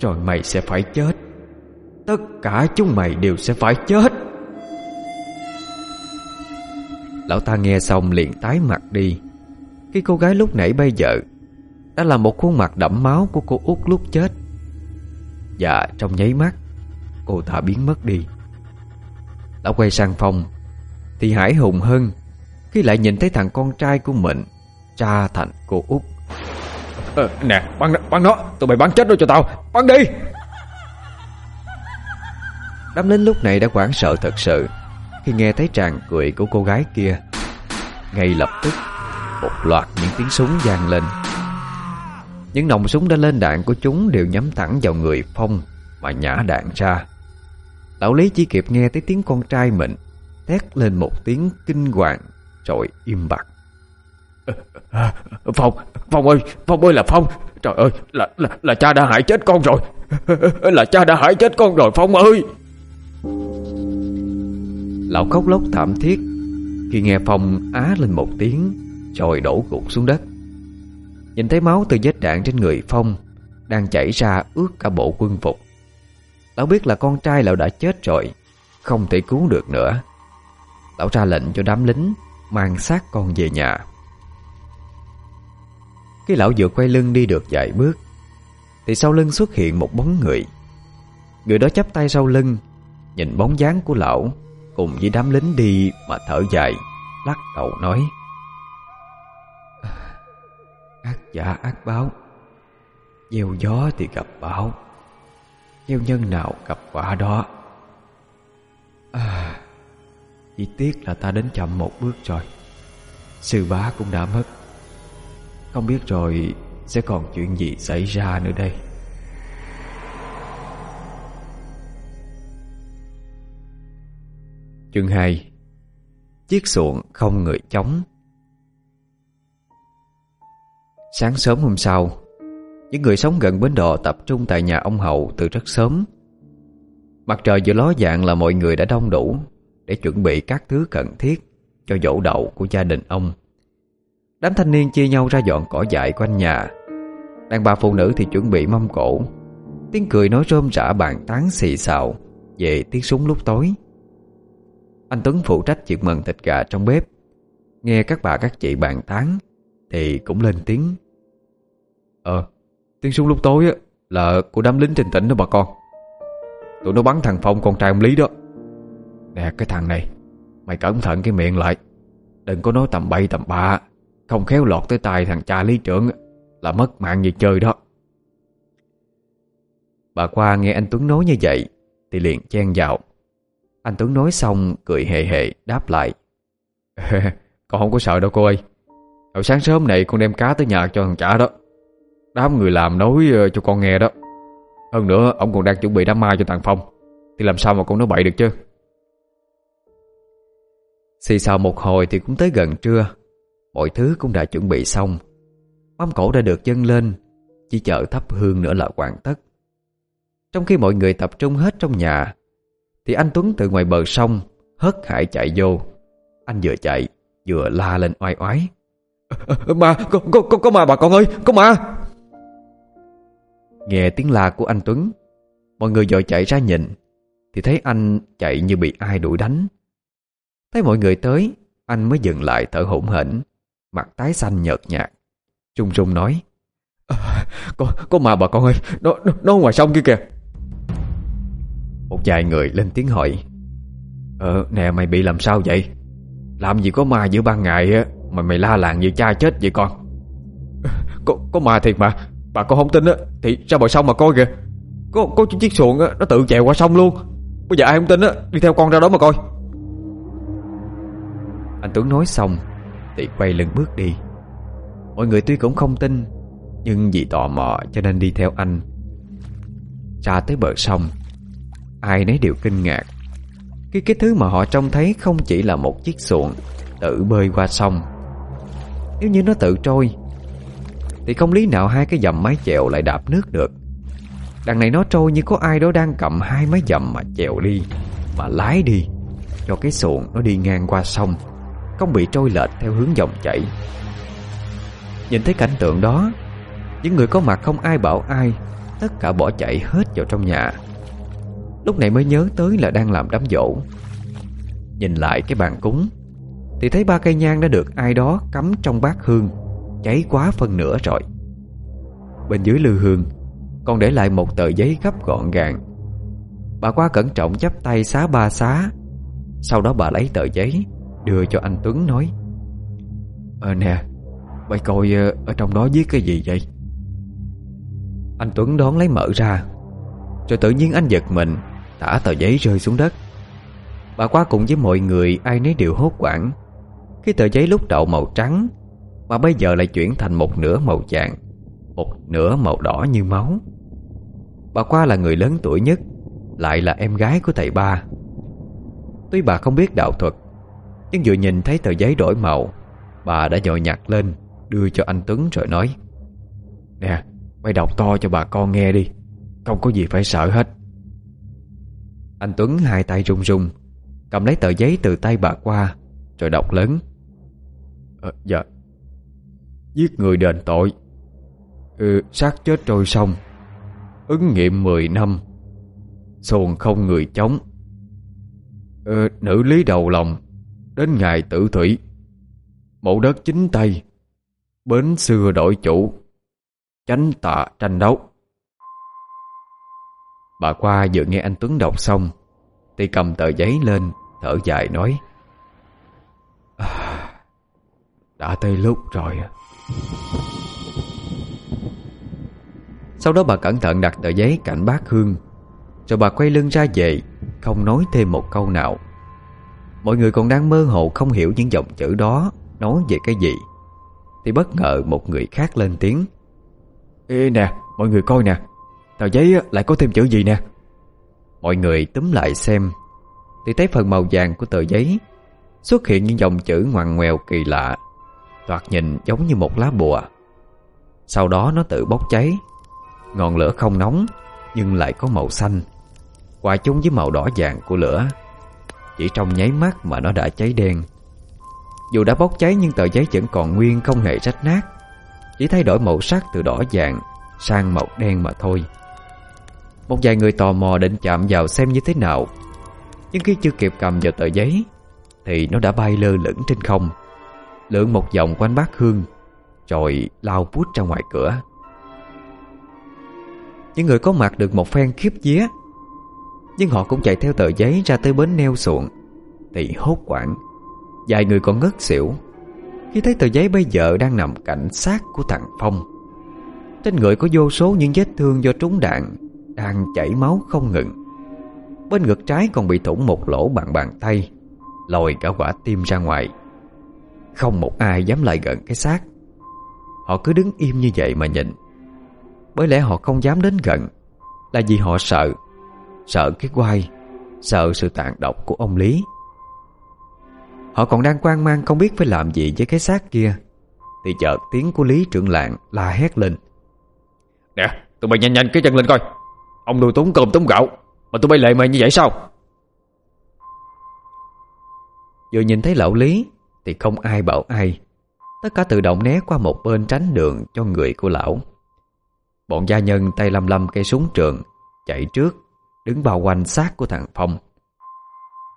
Rồi mày sẽ phải chết. Tất cả chúng mày đều sẽ phải chết. Lão ta nghe xong liền tái mặt đi. Khi cô gái lúc nãy bây giờ Đã là một khuôn mặt đẫm máu của cô út lúc chết. Và trong nháy mắt, Cô ta biến mất đi. Lão quay sang phòng thì Hải hùng hơn Khi lại nhìn thấy thằng con trai của mình Tra thành cô út. Ờ, Nè bắn, bắn nó Tụi mày bắn chết nó cho tao Bắn đi. Đám lính lúc này đã hoảng sợ thật sự Khi nghe thấy tràng cười của cô gái kia. Ngay lập tức Một loạt những tiếng súng vang lên. Những nòng súng đã lên đạn của chúng Đều nhắm thẳng vào người Phong Mà nhả đạn ra. Lão Lý chỉ kịp nghe tới tiếng con trai mình Thét lên một tiếng kinh hoàng Rồi im bặt. Phong, Phong ơi, Phong ơi là Phong. Trời ơi, là, là, là cha đã hại chết con rồi. Là cha đã hại chết con rồi Phong ơi. Lão khóc lóc thảm thiết Khi nghe Phong á lên một tiếng Rồi đổ gục xuống đất. Nhìn thấy máu từ vết đạn trên người Phong Đang chảy ra ướt cả bộ quân phục. Lão biết là con trai lão đã chết rồi Không thể cứu được nữa Lão ra lệnh cho đám lính Mang xác con về nhà. Khi lão vừa quay lưng đi được vài bước Thì sau lưng xuất hiện một bóng người. Người đó chắp tay sau lưng Nhìn bóng dáng của lão Cùng với đám lính đi mà thở dài Lắc đầu nói Ác giả ác báo Gieo gió thì gặp bão Gieo nhân nào gặp quả đó. À, chỉ tiếc là ta đến chậm một bước rồi. Sư bá cũng đã mất. Không biết rồi Sẽ còn chuyện gì xảy ra nữa đây. Chương 2 Chiếc xuồng không người chống. Sáng sớm hôm sau, Những người sống gần bến đò tập trung tại nhà ông Hậu từ rất sớm. Mặt trời vừa ló dạng là mọi người đã đông đủ. Để chuẩn bị các thứ cần thiết Cho dỗ đậu của gia đình ông. Đám thanh niên chia nhau ra dọn cỏ dại quanh nhà. Đàn bà phụ nữ thì chuẩn bị mâm cổ Tiếng cười nói rôm rã bàn tán xì xào Về tiếng súng lúc tối. Anh Tuấn phụ trách chuyện mần thịt gà trong bếp. Nghe các bà các chị bàn tán Thì cũng lên tiếng. Ờ Tiếng súng lúc tối á Là của đám lính trên tỉnh đó bà con. Tụi nó bắn thằng Phong con trai ông Lý đó. Nè cái thằng này. Mày cẩn thận cái miệng lại. Đừng có nói tầm bay tầm bạ. Không khéo lọt tới tay thằng cha lý trưởng Là mất mạng như chơi đó. Bà qua nghe anh Tuấn nói như vậy Thì liền chen vào. Anh Tuấn nói xong cười hề hề, đáp lại. Con không có sợ đâu cô ơi. Hồi sáng sớm này con đem cá tới nhà cho thằng trả đó. Đám người làm nói ờ, cho con nghe đó. Hơn nữa, ông còn đang chuẩn bị đám ma cho thằng Phong. Thì làm sao mà con nói bậy được chứ? Xì xào một hồi thì cũng tới gần trưa. Mọi thứ cũng đã chuẩn bị xong. Mâm cổ đã được dâng lên Chỉ chờ thắp hương nữa là hoàn tất. Trong khi mọi người tập trung hết trong nhà Thì anh Tuấn từ ngoài bờ sông Hớt hải chạy vô. Anh vừa chạy vừa la lên oai oái. Ma, có, có, có, có ma bà con ơi, có ma! Nghe tiếng la của anh Tuấn Mọi người dội chạy ra nhìn Thì thấy anh chạy như bị ai đuổi đánh Thấy mọi người tới Anh mới dừng lại thở hổn hển Mặt tái xanh nhợt nhạt. Trung trung nói à, Có có mà bà con ơi Nó, nó, nó ngoài sông kia kìa. Một vài người lên tiếng hỏi Ờ nè mày bị làm sao vậy? Làm gì có ma giữa ban ngày á Mà mày la làng như cha chết vậy con? Có, có ma thiệt mà Bà con không tin á Thì ra bờ sông mà coi kìa. Có, có chiếc xuồng á Nó tự chèo qua sông luôn. Bây giờ ai không tin á Đi theo con ra đó mà coi. Anh Tuấn nói xong Thì quay lưng bước đi. Mọi người tuy cũng không tin, Nhưng vì tò mò cho nên đi theo anh. Ra tới bờ sông, Ai nấy đều kinh ngạc. Khi cái thứ mà họ trông thấy không chỉ là một chiếc xuồng Tự bơi qua sông. Nếu như nó tự trôi, Thì không lý nào hai cái dầm mái chèo lại đạp nước được. Đằng này nó trôi như có ai đó đang cầm hai mái dầm mà chèo đi, Mà lái đi, Cho cái xuồng nó đi ngang qua sông. Không bị trôi lệch theo hướng dòng chảy. Nhìn thấy cảnh tượng đó, Những người có mặt không ai bảo ai, Tất cả bỏ chạy hết vào trong nhà. Lúc này mới nhớ tới là đang làm đám dỗ Nhìn lại cái bàn cúng, Thì thấy ba cây nhang đã được ai đó cắm trong bát hương, Cháy quá phân nửa rồi. Bên dưới lư hương, Còn để lại một tờ giấy gấp gọn gàng. Bà qua cẩn trọng chắp tay xá ba xá, Sau đó bà lấy tờ giấy Đưa cho anh Tuấn nói. Ờ nè, Mày coi ờ, ở trong đó viết cái gì vậy? Anh Tuấn đón lấy mở ra Rồi tự nhiên anh giật mình, Thả tờ giấy rơi xuống đất. Bà qua cùng với mọi người Ai nấy đều hốt quảng Khi tờ giấy lúc đầu màu trắng, Mà bây giờ lại chuyển thành một nửa màu vàng, Một nửa màu đỏ như máu. Bà qua là người lớn tuổi nhất, Lại là em gái của thầy ba. Tuy bà không biết đạo thuật nhưng vừa nhìn thấy tờ giấy đổi màu Bà đã nhồi nhặt lên Đưa cho anh Tuấn rồi nói Nè mày đọc to cho bà con nghe đi Không có gì phải sợ hết. Anh Tuấn hai tay run run Cầm lấy tờ giấy từ tay bà qua Rồi đọc lớn à, Dạ Giết người đền tội. Ừ, Sát chết trôi sông Ứng nghiệm 10 năm Xuồng không người chống. Ừ, Nữ lý đầu lòng Đến ngày tử thủy. Mẫu đất chính tay Bến xưa đổi chủ Tránh tạ tranh đấu. Bà qua vừa nghe anh Tuấn đọc xong Thì cầm tờ giấy lên Thở dài nói à, Đã tới lúc rồi à. Sau đó bà cẩn thận đặt tờ giấy cạnh bác hương Rồi bà quay lưng ra về Không nói thêm một câu nào. Mọi người còn đang mơ hồ không hiểu những dòng chữ đó. Nói về cái gì? Thì bất ngờ một người khác lên tiếng. Ê nè, mọi người coi nè. Tờ giấy lại có thêm chữ gì nè? Mọi người túm lại xem. Thì thấy phần màu vàng của tờ giấy Xuất hiện những dòng chữ ngoằn ngoèo kỳ lạ. Thoạt nhìn giống như một lá bùa. Sau đó nó tự bốc cháy. Ngọn lửa không nóng Nhưng lại có màu xanh. Hòa chung với màu đỏ vàng của lửa chỉ trong nháy mắt mà nó đã cháy đen. Dù đã bốc cháy nhưng tờ giấy vẫn còn nguyên không hề rách nát. Chỉ thay đổi màu sắc từ đỏ vàng Sang màu đen mà thôi. Một vài người tò mò định chạm vào xem như thế nào. Nhưng khi chưa kịp cầm vào tờ giấy, Thì nó đã bay lơ lửng trên không, Lượn một vòng quanh bát hương, Rồi lao vút ra ngoài cửa. Những người có mặt được một phen khiếp vía nhưng họ cũng chạy theo tờ giấy ra tới bến neo xuồng. Thì hốt quảng Vài người còn ngất xỉu. Khi thấy tờ giấy bây giờ đang nằm cạnh xác của thằng Phong, Trên người có vô số những vết thương do trúng đạn Đang chảy máu không ngừng. Bên ngực trái còn bị thủng một lỗ bằng bàn tay Lòi cả quả tim ra ngoài. Không một ai dám lại gần cái xác. Họ cứ đứng im như vậy mà nhìn. Bởi lẽ họ không dám đến gần, Là vì họ sợ Sợ cái quai Sợ sự tàn độc của ông Lý. Họ còn đang quan mang không biết phải làm gì với cái xác kia. Thì chợt tiếng của Lý trưởng lạng la hét lên. Nè tụi bay nhanh nhanh cái chân lên coi. Ông nuôi tốn cơm tốn gạo Mà tụi bay lệ mày như vậy sao? Vừa nhìn thấy lão Lý Thì không ai bảo ai. Tất cả tự động né qua một bên tránh đường cho người của lão. Bọn gia nhân tay lăm lăm cây súng trường Chạy trước Đứng bao quanh xác của thằng Phong.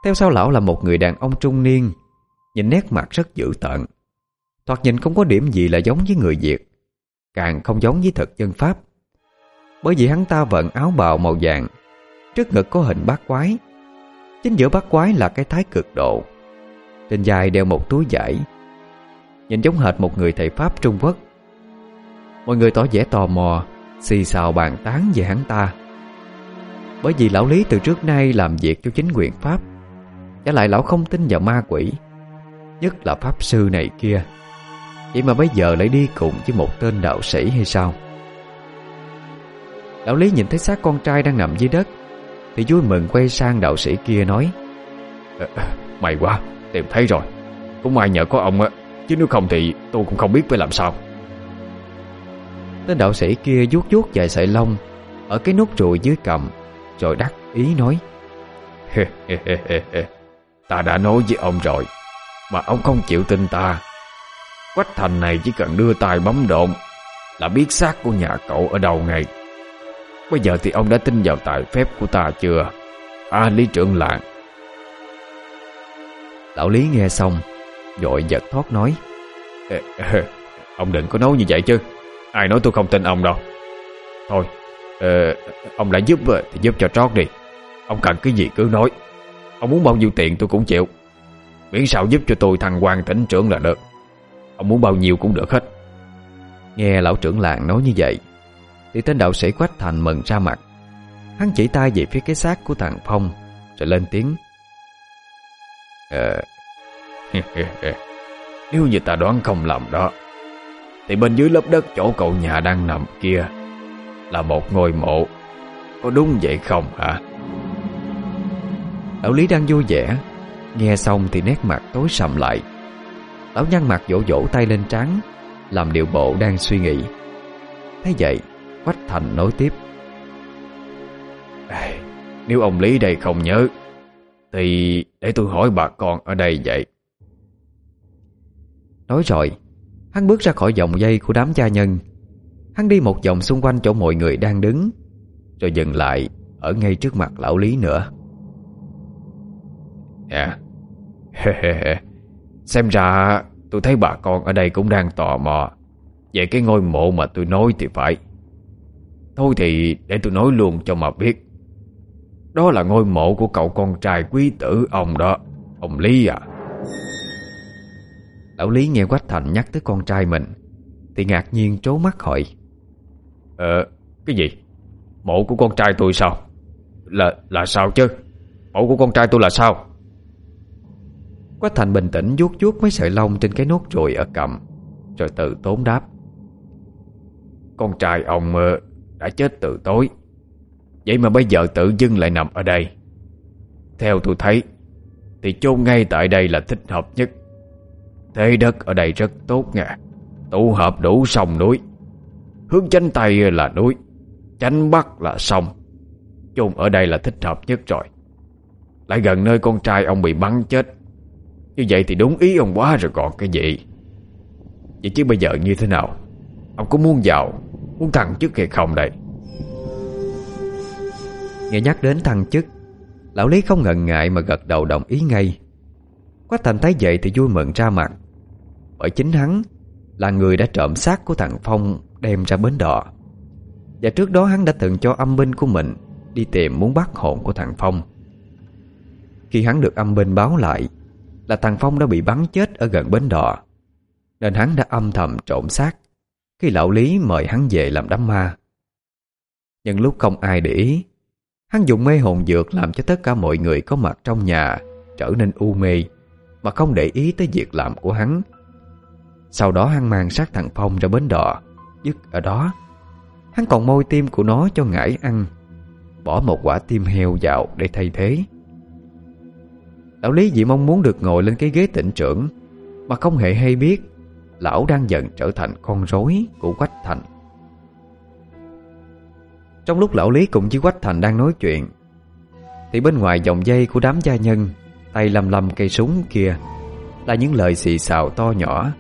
Theo sau lão là một người đàn ông trung niên, Nhìn nét mặt rất dữ tợn. Thoạt nhìn không có điểm gì là giống với người Việt, Càng không giống với thực dân Pháp. Bởi vì hắn ta vận áo bào màu vàng, Trước ngực có hình bát quái. Chính giữa bát quái là cái thái cực độ, Trên dài đeo một túi vải. Nhìn giống hệt một người thầy Pháp Trung Quốc. Mọi người tỏ vẻ tò mò, Xì xào bàn tán về hắn ta. Bởi vì lão Lý từ trước nay làm việc cho chính quyền Pháp Trả lại lão không tin vào ma quỷ Nhất là Pháp sư này kia. Vậy mà bây giờ lại đi cùng với một tên đạo sĩ hay sao? Lão Lý nhìn thấy xác con trai đang nằm dưới đất Thì vui mừng quay sang đạo sĩ kia nói mày May quá, tìm thấy rồi. Cũng may nhờ có ông á Chứ nếu không thì tôi cũng không biết phải làm sao. Tên đạo sĩ kia vuốt vuốt vài sợi lông Ở cái nút ruồi dưới cầm rồi đắc ý nói. Ta đã nói với ông rồi Mà ông không chịu tin ta. Quách thành này chỉ cần đưa tay bấm độn Là biết xác của nhà cậu ở đâu ngay. Bây giờ thì ông đã tin vào tài phép của ta chưa? À lý trưởng làng. Lão Lý nghe xong Dội giật thoát nói. Ông đừng có nói như vậy chứ. Ai nói tôi không tin ông đâu. Thôi ờ, Ông đã giúp ờ, thì giúp cho trót đi. Ông cần cái gì cứ nói. Ông muốn bao nhiêu tiền tôi cũng chịu. Miễn sao giúp cho tôi thằng quan tỉnh trưởng là được. Ông muốn bao nhiêu cũng được hết. Nghe lão trưởng làng nói như vậy Thì tên đạo sĩ Quách Thành mừng ra mặt. Hắn chỉ tay về phía cái xác của thằng Phong Rồi lên tiếng. Ờ Nếu như ta đoán không lầm đó Thì bên dưới lớp đất chỗ cậu nhà đang nằm kia là một ngôi mộ. Có đúng vậy không hả? Lão Lý đang vui vẻ. Nghe xong thì nét mặt tối sầm lại. Lão nhăn mặt vỗ vỗ tay lên trán, Làm điệu bộ đang suy nghĩ. Thế vậy, Quách Thành nói tiếp. Nếu ông Lý đây không nhớ, Thì để tôi hỏi bà con ở đây vậy. Nói rồi, Hắn bước ra khỏi vòng dây của đám gia nhân Hắn đi một vòng xung quanh chỗ mọi người đang đứng Rồi dừng lại Ở ngay trước mặt lão Lý nữa. À Xem ra tôi thấy bà con ở đây cũng đang tò mò Về cái ngôi mộ mà tôi nói thì phải. Thôi thì để tôi nói luôn cho mà biết. Đó là ngôi mộ của cậu con trai quý tử ông đó Ông Lý à. Lão Lý nghe Quách Thành nhắc tới con trai mình Thì ngạc nhiên trố mắt hỏi Ờ, cái gì? Mộ của con trai tôi sao? Là là sao chứ? Mộ của con trai tôi là sao? Quách Thành bình tĩnh vuốt vuốt mấy sợi lông trên cái nốt ruồi ở cầm Rồi tự tốn đáp Con trai ông ờ, đã chết từ tối Vậy mà bây giờ tự dưng lại nằm ở đây Theo tôi thấy Thì chôn ngay tại đây là thích hợp nhất Thế đất ở đây rất tốt nha Tụ hợp đủ sông núi Hướng chánh Tây là núi, Chánh Bắc là sông. Chung ở đây là thích hợp nhất rồi. Lại gần nơi con trai ông bị bắn chết. Như vậy thì đúng ý ông quá rồi còn cái gì? Vậy chứ bây giờ như thế nào? Ông có muốn giàu Muốn thăng chức hay không đây? Nghe nhắc đến thăng chức, Lão Lý không ngần ngại mà gật đầu đồng ý ngay. Quách Thành thấy vậy thì vui mừng ra mặt. Bởi chính hắn Là người đã trộm xác của thằng Phong Đem ra bến đò. Và trước đó hắn đã từng cho âm binh của mình Đi tìm muốn bắt hồn của thằng Phong. Khi hắn được âm binh báo lại Là thằng Phong đã bị bắn chết Ở gần bến đò Nên hắn đã âm thầm trộm xác Khi lão Lý mời hắn về làm đám ma. Nhưng lúc không ai để ý Hắn dùng mê hồn dược làm cho tất cả mọi người có mặt trong nhà trở nên u mê mà không để ý tới việc làm của hắn. Sau đó hắn mang xác thằng Phong ra bến đò, dứt ở đó. Hắn còn môi tim của nó cho ngải ăn, bỏ một quả tim heo vào để thay thế. Lão Lý chỉ mong muốn được ngồi lên cái ghế tỉnh trưởng mà không hề hay biết lão đang dần trở thành con rối của Quách Thành. Trong lúc lão Lý cùng với Quách Thành đang nói chuyện Thì bên ngoài dòng dây của đám gia nhân Tay lầm lầm cây súng kia Là những lời xì xào to nhỏ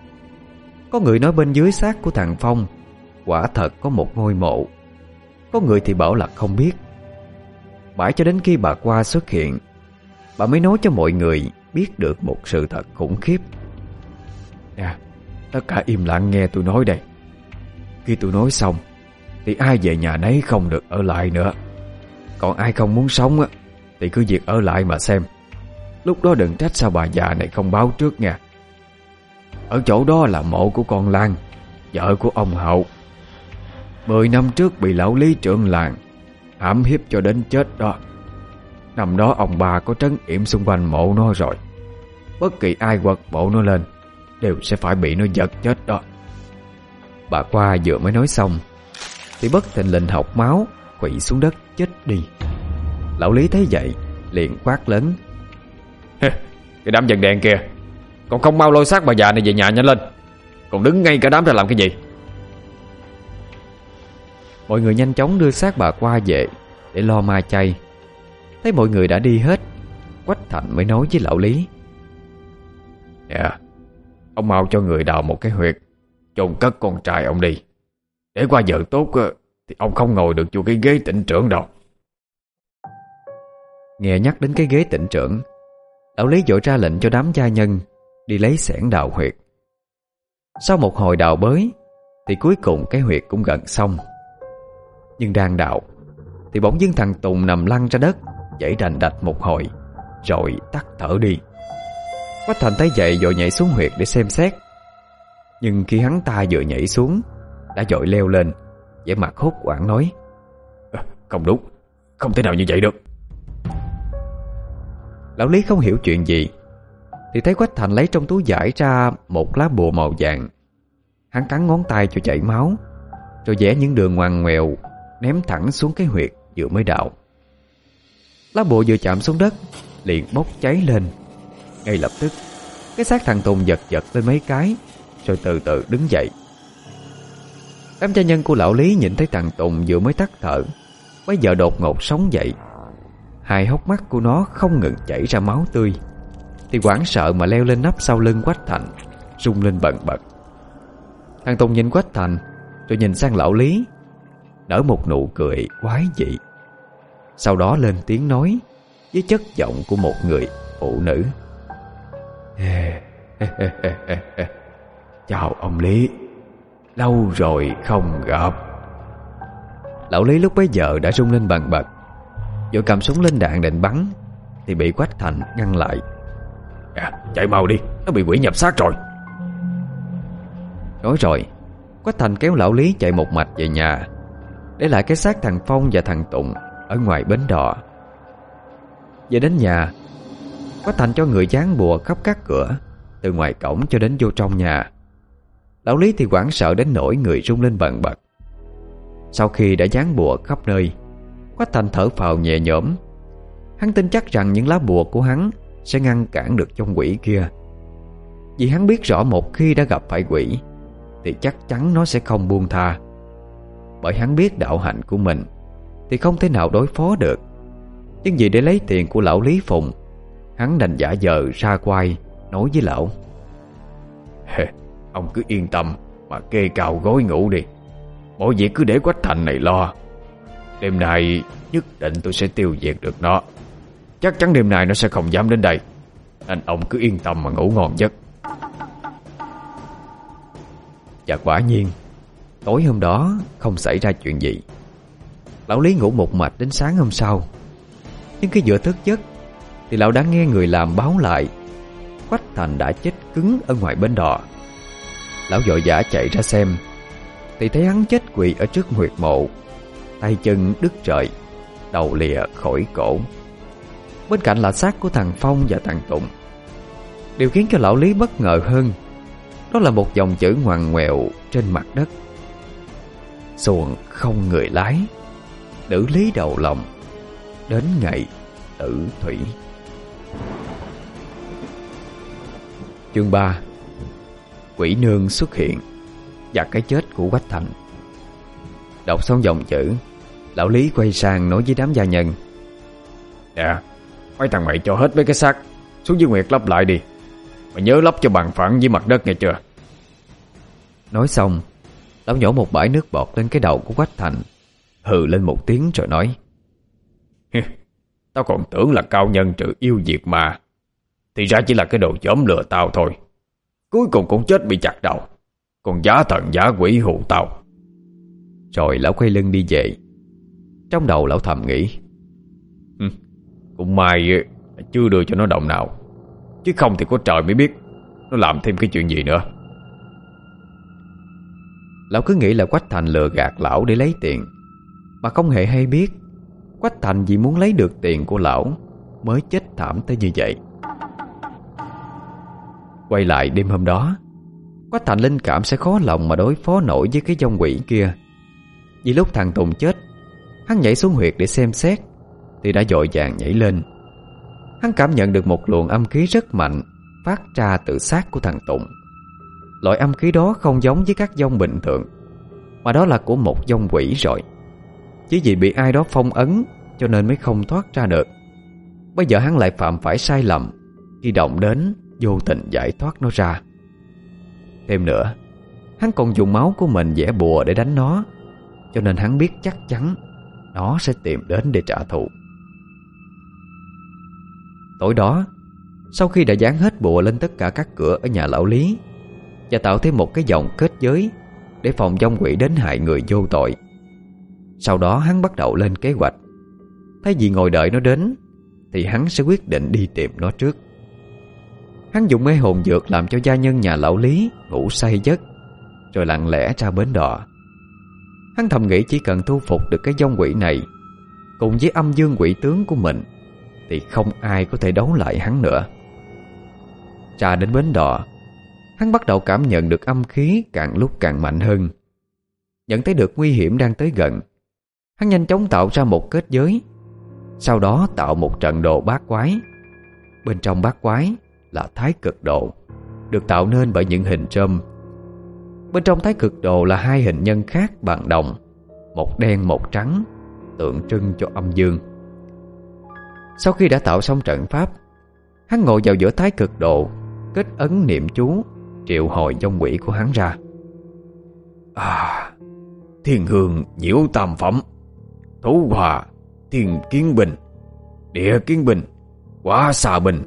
Có người nói bên dưới xác của thằng Phong Quả thật có một ngôi mộ. Có người thì bảo là không biết. Mãi cho đến khi bà qua xuất hiện, Bà mới nói cho mọi người Biết được một sự thật khủng khiếp. Nè, Tất cả im lặng nghe tôi nói đây. Khi tôi nói xong, thì ai về nhà nấy không được ở lại nữa. Còn ai không muốn sống á, Thì cứ việc ở lại mà xem. Lúc đó đừng trách sao bà già này không báo trước nha. Ở chỗ đó là mộ của con Lan, Vợ của ông Hậu. Mười năm trước bị lão lý trưởng làng hãm hiếp cho đến chết đó. Năm đó ông bà có trấn yểm xung quanh mộ nó rồi. Bất kỳ ai quật mộ nó lên, Đều sẽ phải bị nó giật chết đó. Bà qua vừa mới nói xong, thì bất thình lình học máu Quỵ xuống đất chết đi. Lão Lý thấy vậy, liền quát lớn. Cái đám dần đèn kìa Còn không mau lôi xác bà già này về nhà nhanh lên. Còn đứng ngay cả đám ra làm cái gì? Mọi người nhanh chóng đưa xác bà qua về Để lo ma chay. Thấy mọi người đã đi hết Quách Thành mới nói với lão Lý. Nè Ông mau cho người đào một cái huyệt chôn cất con trai ông đi. Để qua giờ tốt Thì ông không ngồi được vô cái ghế tỉnh trưởng đâu. Nghe nhắc đến cái ghế tỉnh trưởng Lão Lý dội ra lệnh cho đám gia nhân Đi lấy sẻn đào huyệt. Sau một hồi đào bới Thì cuối cùng cái huyệt cũng gần xong nhưng đang đào. Thì bỗng dưng thằng Tùng nằm lăn ra đất Dậy đành đạch một hồi, Rồi tắt thở đi. Quách Thành thấy vậy rồi nhảy xuống huyệt để xem xét. Nhưng khi hắn ta vừa nhảy xuống, đã dội leo lên, vẻ mặt hốt hoảng nói ờ, Không đúng, Không thể nào như vậy được. Lão Lý không hiểu chuyện gì, Thì thấy Quách Thành lấy trong túi giải ra Một lá bùa màu vàng. Hắn cắn ngón tay cho chảy máu, Rồi vẽ những đường ngoằn ngoèo Ném thẳng xuống cái huyệt vừa mới đào. Lá bùa vừa chạm xuống đất, Liền bốc cháy lên. Ngay lập tức, Cái xác thằng Tùng giật giật lên mấy cái, Rồi từ từ đứng dậy. Đám cha nhân của lão Lý nhìn thấy thằng Tùng vừa mới tắt thở, Bây giờ đột ngột sống dậy. Hai hốc mắt của nó không ngừng chảy ra máu tươi. Thì quảng sợ mà leo lên nắp sau lưng Quách Thành, Rung lên bần bật. Thằng Tùng nhìn Quách Thành, Rồi nhìn sang lão Lý. Nở một nụ cười quái dị. Sau đó lên tiếng nói Với chất giọng của một người phụ nữ. Chào ông Lý Lâu rồi không gặp. Lão Lý lúc bấy giờ đã rung lên bằng bật Vừa cầm súng lên đạn định bắn Thì bị Quách Thành ngăn lại. À, Chạy mau đi Nó bị quỷ nhập xác rồi. Nói rồi Quách Thành kéo lão Lý chạy một mạch về nhà. Để lại cái xác thằng Phong và thằng Tụng Ở ngoài bến đò. Về đến nhà Quách Thành cho người dán bùa khắp các cửa, Từ ngoài cổng cho đến vô trong nhà. Lão Lý thì quảng sợ đến nỗi người rung lên bần bật. Sau khi đã dán bùa khắp nơi Quách Thành thở phào nhẹ nhõm. Hắn tin chắc rằng những lá bùa của hắn Sẽ ngăn cản được trong quỷ kia. Vì hắn biết rõ một khi đã gặp phải quỷ, Thì chắc chắn nó sẽ không buông tha. Bởi hắn biết đạo hạnh của mình Thì không thể nào đối phó được. Nhưng vì để lấy tiền của lão Lý Phùng Hắn đành giả vờ ra quay Nói với lão. Ông cứ yên tâm Mà kê cao gối ngủ đi. Mọi việc cứ để Quách Thành này lo. Đêm nay nhất định tôi sẽ tiêu diệt được nó. Chắc chắn đêm nay nó sẽ không dám đến đây. Nên ông cứ yên tâm mà ngủ ngon giấc. Và quả nhiên Tối hôm đó, không xảy ra chuyện gì. Lão Lý ngủ một mạch đến sáng hôm sau. Nhưng khi vừa thức giấc, Thì lão đã nghe người làm báo lại. Quách Thành đã chết cứng ở ngoài bến đò. Lão vội vã chạy ra xem, Thì thấy hắn chết quỳ ở trước huyệt mộ. Tay chân đứt trời Đầu lìa khỏi cổ. Bên cạnh là xác của thằng Phong và thằng Tụng Điều khiến cho lão Lý bất ngờ hơn, Đó là một dòng chữ ngoằn ngoèo trên mặt đất. Xuồng không người lái. Nữ lý đầu lòng Đến ngày tử thủy. Chương 3 Quỷ nương xuất hiện Và cái chết của Quách Thành. Đọc xong dòng chữ Lão Lý quay sang nói với đám gia nhân. Dạ Mấy thằng mày cho hết mấy cái xác Xuống dưới Nguyệt lắp lại đi. Mà nhớ lắp cho bằng phẳng với mặt đất nghe chưa? Nói xong Lão nhổ một bãi nước bọt lên cái đầu của Quách Thành Hừ lên một tiếng rồi nói Tao còn tưởng là cao nhân trừ yêu diệt mà. Thì ra chỉ là cái đồ chóm lừa tao thôi. Cuối cùng cũng chết bị chặt đầu. Còn giá thần giá quỷ hụ tao. Rồi lão quay lưng đi về. Trong đầu lão thầm nghĩ ừ, Cũng may chưa đưa cho nó động nào. Chứ không thì có trời mới biết Nó làm thêm cái chuyện gì nữa Lão cứ nghĩ là Quách Thành lừa gạt lão để lấy tiền. Mà không hề hay biết, Quách Thành vì muốn lấy được tiền của lão Mới chết thảm tới như vậy. Quay lại đêm hôm đó, Quách Thành linh cảm sẽ khó lòng mà đối phó nổi với cái dông quỷ kia. Vì lúc thằng Tùng chết, Hắn nhảy xuống huyệt để xem xét, Thì đã dội vàng nhảy lên. Hắn cảm nhận được một luồng âm khí rất mạnh Phát ra từ xác của thằng Tùng. Loại âm khí đó không giống với các dông bình thường, Mà đó là của một dông quỷ rồi. Chỉ vì bị ai đó phong ấn Cho nên mới không thoát ra được. Bây giờ hắn lại phạm phải sai lầm, Khi động đến, Vô tình giải thoát nó ra. Thêm nữa, Hắn còn dùng máu của mình vẽ bùa để đánh nó, Cho nên hắn biết chắc chắn Nó sẽ tìm đến để trả thù. Tối đó, Sau khi đã dán hết bùa lên tất cả các cửa ở nhà lão Lý và tạo thêm một cái dòng kết giới Để phòng dông quỷ đến hại người vô tội. Sau đó hắn bắt đầu lên kế hoạch. Thay vì ngồi đợi nó đến, Thì hắn sẽ quyết định đi tìm nó trước. Hắn dùng mê hồn dược làm cho gia nhân nhà lão Lý ngủ say giấc, Rồi lặng lẽ ra bến đò. Hắn thầm nghĩ chỉ cần thu phục được cái dông quỷ này, Cùng với âm dương quỷ tướng của mình, Thì không ai có thể đấu lại hắn nữa. Ra đến bến đò Hắn bắt đầu cảm nhận được âm khí càng lúc càng mạnh hơn. Nhận thấy được nguy hiểm đang tới gần, Hắn nhanh chóng tạo ra một kết giới, Sau đó tạo một trận đồ bát quái. Bên trong bát quái là thái cực độ Được tạo nên bởi những hình trâm. Bên trong thái cực đồ là hai hình nhân khác bằng đồng, Một đen một trắng, Tượng trưng cho âm dương. Sau khi đã tạo xong trận pháp, Hắn ngồi vào giữa thái cực độ Kết ấn niệm chú Triệu hồi trong quỷ của hắn ra. À Thiên hương nhiễu tam phẩm, Thú hòa, Thiên kiến bình, Địa kiến bình Quả xà bình,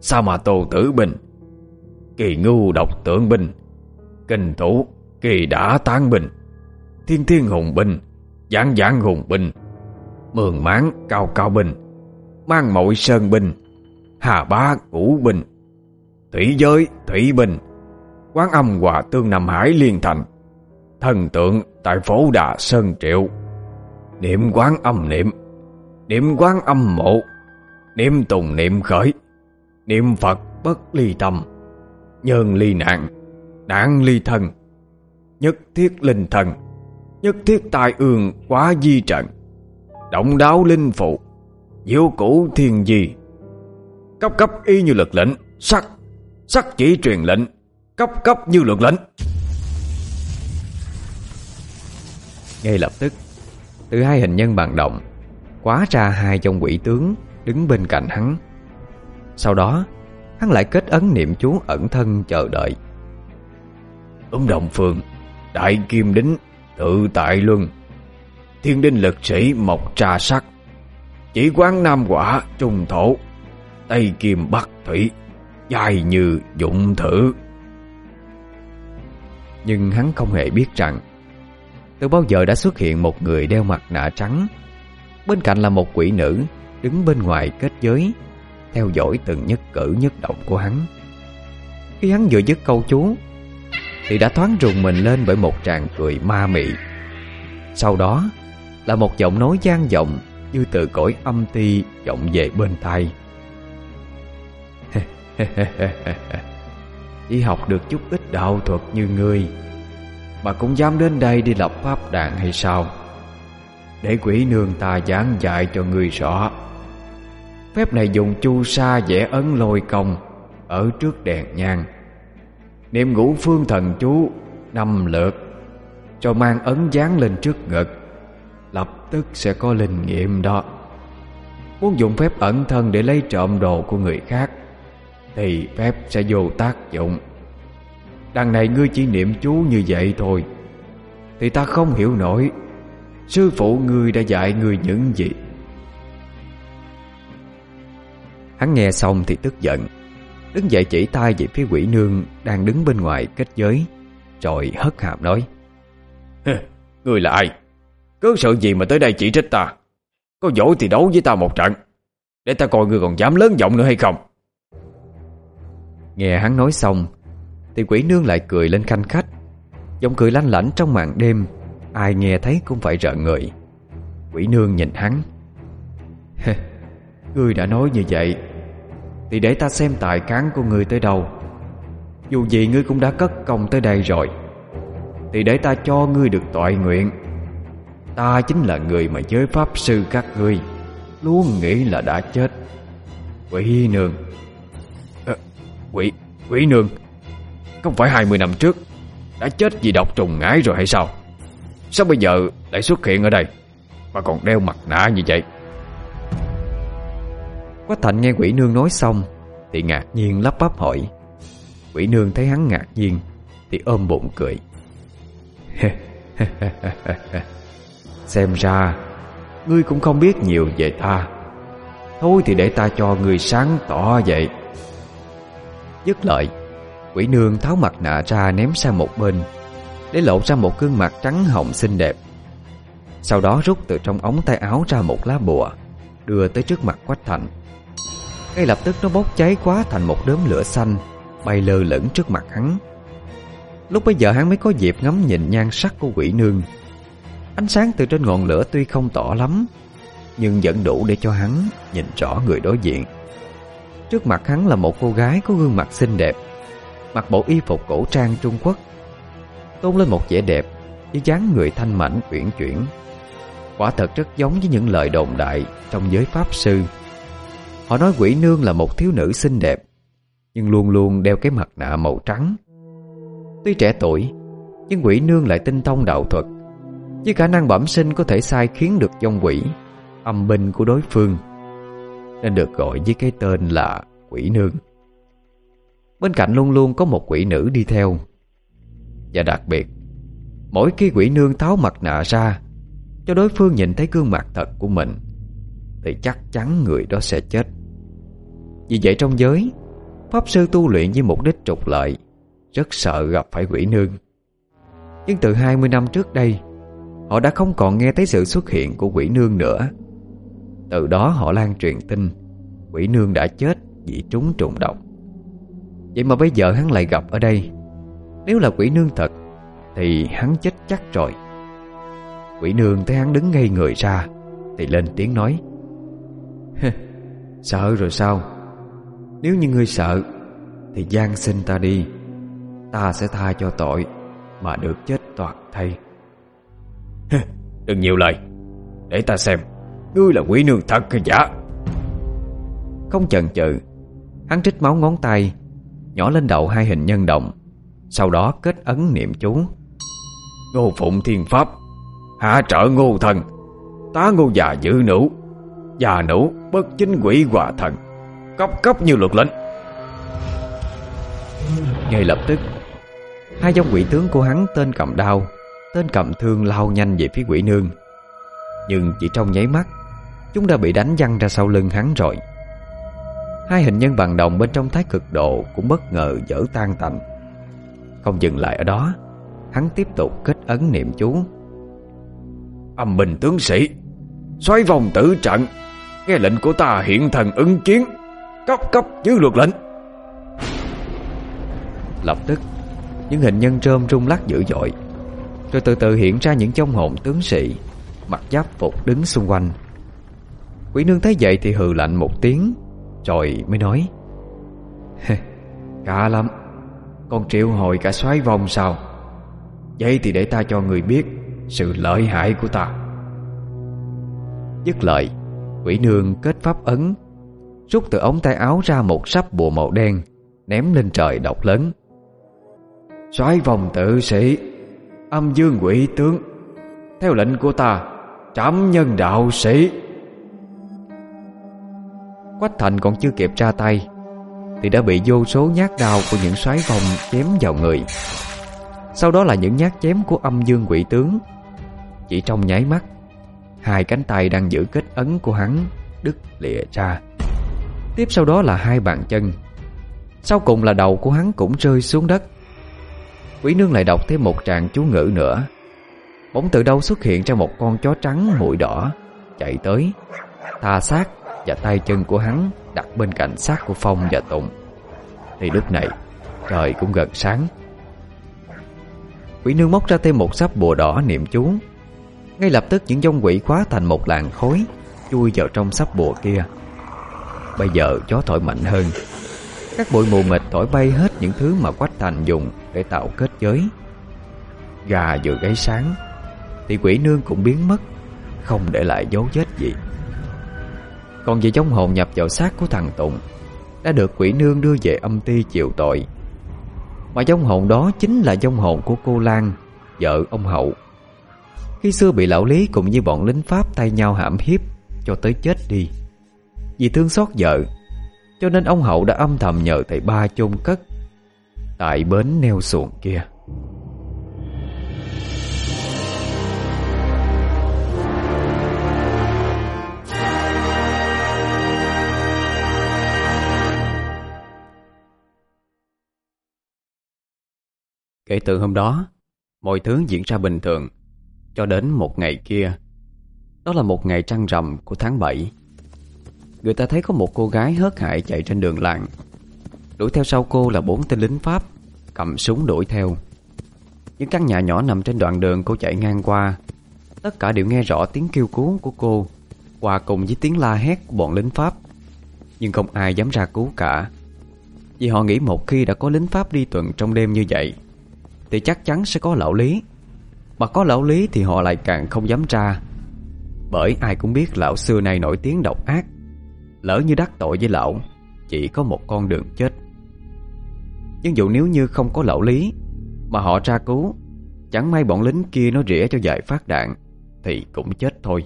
Sa mà tô tử bình, Kỳ ngưu độc tượng bình, Kinh thủ, Kỳ đã tán bình, Thiên thiên hùng bình, Giảng giảng hùng bình, Mường máng cao cao bình, Mang mội sơn bình, Hà bá ngũ bình, Thủy giới thủy bình Quán âm hòa tương Nam Hải liên thành. Thần tượng tại phố Đà Sơn Triệu. Niệm quán âm niệm. Niệm quán âm mộ. Niệm tùng niệm khởi. Niệm Phật bất ly tâm. Nhân ly nạn. Nạn ly thân. Nhất thiết linh thần. Nhất thiết tai ương quá di trận. Động đáo linh phụ. Diệu cũ thiên di. Cấp cấp y như lực lệnh, Sắc. Sắc chỉ truyền lệnh. Cấp cấp như luật lệnh. Ngay lập tức, Từ hai hình nhân bàn động, Quá ra hai trong quỷ tướng Đứng bên cạnh hắn. Sau đó, Hắn lại kết ấn niệm chú ẩn thân chờ đợi. Ứng đồng phương, Đại kim đính, Tự tại luân. Thiên đinh lực sĩ mộc trà sắc. Chỉ quán nam quả trung thổ, Tây kim bắc thủy, Dài như dụng thử. Nhưng hắn không hề biết rằng, Từ bao giờ đã xuất hiện một người đeo mặt nạ trắng. Bên cạnh là một quỷ nữ Đứng bên ngoài kết giới, Theo dõi từng nhất cử nhất động của hắn. Khi hắn vừa dứt câu chú, Thì đã thoáng rùng mình lên bởi một tràng cười ma mị. Sau đó là một giọng nói gian giọng Như từ cõi âm ti vọng về bên tai. Chỉ học được chút ít đạo thuật như ngươi Mà cũng dám đến đây đi lập pháp đàn hay sao? Để quỷ nương ta giảng dạy cho ngươi rõ. Phép này dùng chu sa vẽ ấn lôi công Ở trước đèn nhang. Niệm ngũ phương thần chú Năm lượt, Cho mang ấn dán lên trước ngực. Lập tức sẽ có linh nghiệm đó. Muốn dùng phép ẩn thân để lấy trộm đồ của người khác. Thì phép sẽ vô tác dụng. Đằng này ngươi chỉ niệm chú như vậy thôi, Thì ta không hiểu nổi, Sư phụ ngươi đã dạy ngươi những gì? Hắn nghe xong thì tức giận, Đứng dậy chỉ tay về phía quỷ nương Đang đứng bên ngoài kết giới, Rồi hất hàm nói Ngươi là ai? Cứ sợ gì mà tới đây chỉ trích ta? Có dỗi thì đấu với ta một trận, Để ta coi ngươi còn dám lớn giọng nữa hay không? Nghe hắn nói xong, Thì quỷ nương lại cười lên khanh khách. Giọng cười lanh lảnh trong màn đêm, Ai nghe thấy cũng phải rợn người. Quỷ nương nhìn hắn. Ngươi đã nói như vậy, Thì để ta xem tài cán của ngươi tới đâu. Dù gì ngươi cũng đã cất công tới đây rồi, Thì để ta cho ngươi được tội nguyện. Ta chính là người mà giới pháp sư các ngươi, Luôn nghĩ là đã chết. Quỷ nương Quỷ, quỷ nương Không phải 20 năm trước Đã chết vì độc trùng ngái rồi hay sao? Sao bây giờ lại xuất hiện ở đây Mà còn đeo mặt nạ như vậy? Quách Thành nghe quỷ nương nói xong Thì ngạc nhiên lắp bắp hỏi. Quỷ nương thấy hắn ngạc nhiên Thì ôm bụng cười. Xem ra Ngươi cũng không biết nhiều về ta. Thôi thì để ta cho ngươi sáng tỏ vậy. Dứt lợi Quỷ nương tháo mặt nạ ra ném sang một bên, Để lộ ra một gương mặt trắng hồng xinh đẹp. Sau đó rút từ trong ống tay áo ra một lá bùa, Đưa tới trước mặt Quách Thành. Ngay lập tức nó bốc cháy quá thành một đốm lửa xanh, Bay lơ lửng trước mặt hắn. Lúc bây giờ hắn mới có dịp ngắm nhìn nhan sắc của quỷ nương. Ánh sáng từ trên ngọn lửa tuy không tỏ lắm, Nhưng vẫn đủ để cho hắn nhìn rõ người đối diện. Trước mặt hắn là một cô gái có gương mặt xinh đẹp, Mặc bộ y phục cổ trang Trung Quốc. Tôn lên một vẻ đẹp, Với dáng người thanh mảnh, uyển chuyển. Quả thật rất giống với những lời đồn đại Trong giới Pháp Sư. Họ nói quỷ nương là một thiếu nữ xinh đẹp, Nhưng luôn luôn đeo cái mặt nạ màu trắng. Tuy trẻ tuổi, Nhưng quỷ nương lại tinh thông đạo thuật, Với khả năng bẩm sinh có thể sai khiến được dòng quỷ, Âm binh của đối phương. Nên được gọi với cái tên là quỷ nương. Bên cạnh luôn luôn có một quỷ nữ đi theo. Và đặc biệt, Mỗi khi quỷ nương tháo mặt nạ ra, Cho đối phương nhìn thấy gương mặt thật của mình, Thì chắc chắn người đó sẽ chết. Vì vậy trong giới, Pháp sư tu luyện với mục đích trục lợi, Rất sợ gặp phải quỷ nương. Nhưng từ 20 năm trước đây, Họ đã không còn nghe thấy sự xuất hiện của quỷ nương nữa. Từ đó họ lan truyền tin, Quỷ nương đã chết vì trúng trùng độc. Vậy mà bây giờ hắn lại gặp ở đây. Nếu là quỷ nương thật, Thì hắn chết chắc rồi. Quỷ nương thấy hắn đứng ngay người ra, Thì lên tiếng nói Sợ rồi sao? Nếu như ngươi sợ, Thì gian xin ta đi. Ta sẽ tha cho tội Mà được chết toàn thay Đừng nhiều lời. Để ta xem. Ngươi là quỷ nương thật hay giả? Không chần chừ Hắn trích máu ngón tay Nhỏ lên đầu hai hình nhân động Sau đó kết ấn niệm chú. Ngô Phụng Thiên Pháp Hạ trợ ngô thần Tá ngô già giữ nữ Già nữ bất chính quỷ hòa thần Cấp cấp như luật lệnh. Ngay lập tức Hai dòng quỷ tướng của hắn tên cầm đao Tên cầm thương lao nhanh về phía quỷ nương. Nhưng chỉ trong nháy mắt Chúng đã bị đánh văng ra sau lưng hắn rồi. Hai hình nhân bằng đồng bên trong thái cực độ Cũng bất ngờ dở tan tành. Không dừng lại ở đó Hắn tiếp tục kết ấn niệm chú. Âm bình tướng sĩ Xoay vòng tử trận Nghe lệnh của ta hiện thần ứng chiến Cấp cấp giữ luật lệnh. Lập tức Những hình nhân rơm rung lắc dữ dội. Rồi từ từ hiện ra những trong hồn tướng sĩ Mặc giáp phục đứng xung quanh Quỷ nương thấy vậy thì hừ lạnh một tiếng, Rồi mới nói Cả lắm, Con triệu hồi cả xoáy vòng sao? Vậy thì để ta cho người biết Sự lợi hại của ta. Dứt lời, Quỷ nương kết pháp ấn, Rút từ ống tay áo ra một sắp bùa màu đen, Ném lên trời độc lớn. Xoáy vòng tự sĩ, Âm dương quỷ tướng, Theo lệnh của ta, Trảm nhân đạo sĩ Quách Thành còn chưa kịp ra tay, Thì đã bị vô số nhát đao Của những xoáy vòng chém vào người. Sau đó là những nhát chém Của âm dương quỷ tướng. Chỉ trong nháy mắt, Hai cánh tay đang giữ kết ấn của hắn Đứt lìa ra. Tiếp sau đó là hai bàn chân. Sau cùng là đầu của hắn cũng rơi xuống đất. Quỷ nương lại đọc thêm một tràng chú ngữ nữa. Bỗng từ đâu xuất hiện ra một con chó trắng mũi đỏ, Chạy tới, Tha xác và tay chân của hắn đặt bên cạnh xác của Phong và Tụng Thì lúc này, trời cũng gần sáng. Quỷ nương móc ra thêm một sắp bùa đỏ niệm chú. Ngay lập tức những dông quỷ khóa thành một làn khối, Chui vào trong sắp bùa kia. Bây giờ gió thổi mạnh hơn. Các bụi mù mịt thổi bay hết những thứ mà Quách Thành dùng để tạo kết giới. Gà vừa gáy sáng, Thì quỷ nương cũng biến mất, Không để lại dấu vết gì còn về giống hồn nhập vào xác của thằng tùng Đã được quỷ nương đưa về âm ti chịu tội. Mà giống hồn đó chính là giống hồn của cô Lan, Vợ ông Hậu. Khi xưa bị lão Lý cùng với bọn lính Pháp tay nhau hãm hiếp, Cho tới chết đi. Vì thương xót vợ, Cho nên ông Hậu đã âm thầm nhờ thầy ba chôn cất Tại bến neo xuồng kia. Kể từ hôm đó, Mọi thứ diễn ra bình thường, Cho đến một ngày kia. Đó là một ngày trăng rằm của tháng 7 Người ta thấy có một cô gái hớt hải chạy trên đường làng. Đuổi theo sau cô là bốn tên lính Pháp, Cầm súng đuổi theo. Những căn nhà nhỏ nằm trên đoạn đường cô chạy ngang qua. Tất cả đều nghe rõ tiếng kêu cứu của cô, Hòa cùng với tiếng la hét của bọn lính Pháp. Nhưng không ai dám ra cứu cả. Vì họ nghĩ một khi đã có lính Pháp đi tuần trong đêm như vậy thì chắc chắn sẽ có lão lý. Mà có lão lý thì họ lại càng không dám ra Bởi ai cũng biết lão xưa nay nổi tiếng độc ác. Lỡ như đắc tội với lão, Chỉ có một con đường chết. Nhưng dù nếu như không có lão lý Mà họ tra cứu, Chẳng may bọn lính kia nó rỉa cho vài phát đạn Thì cũng chết thôi.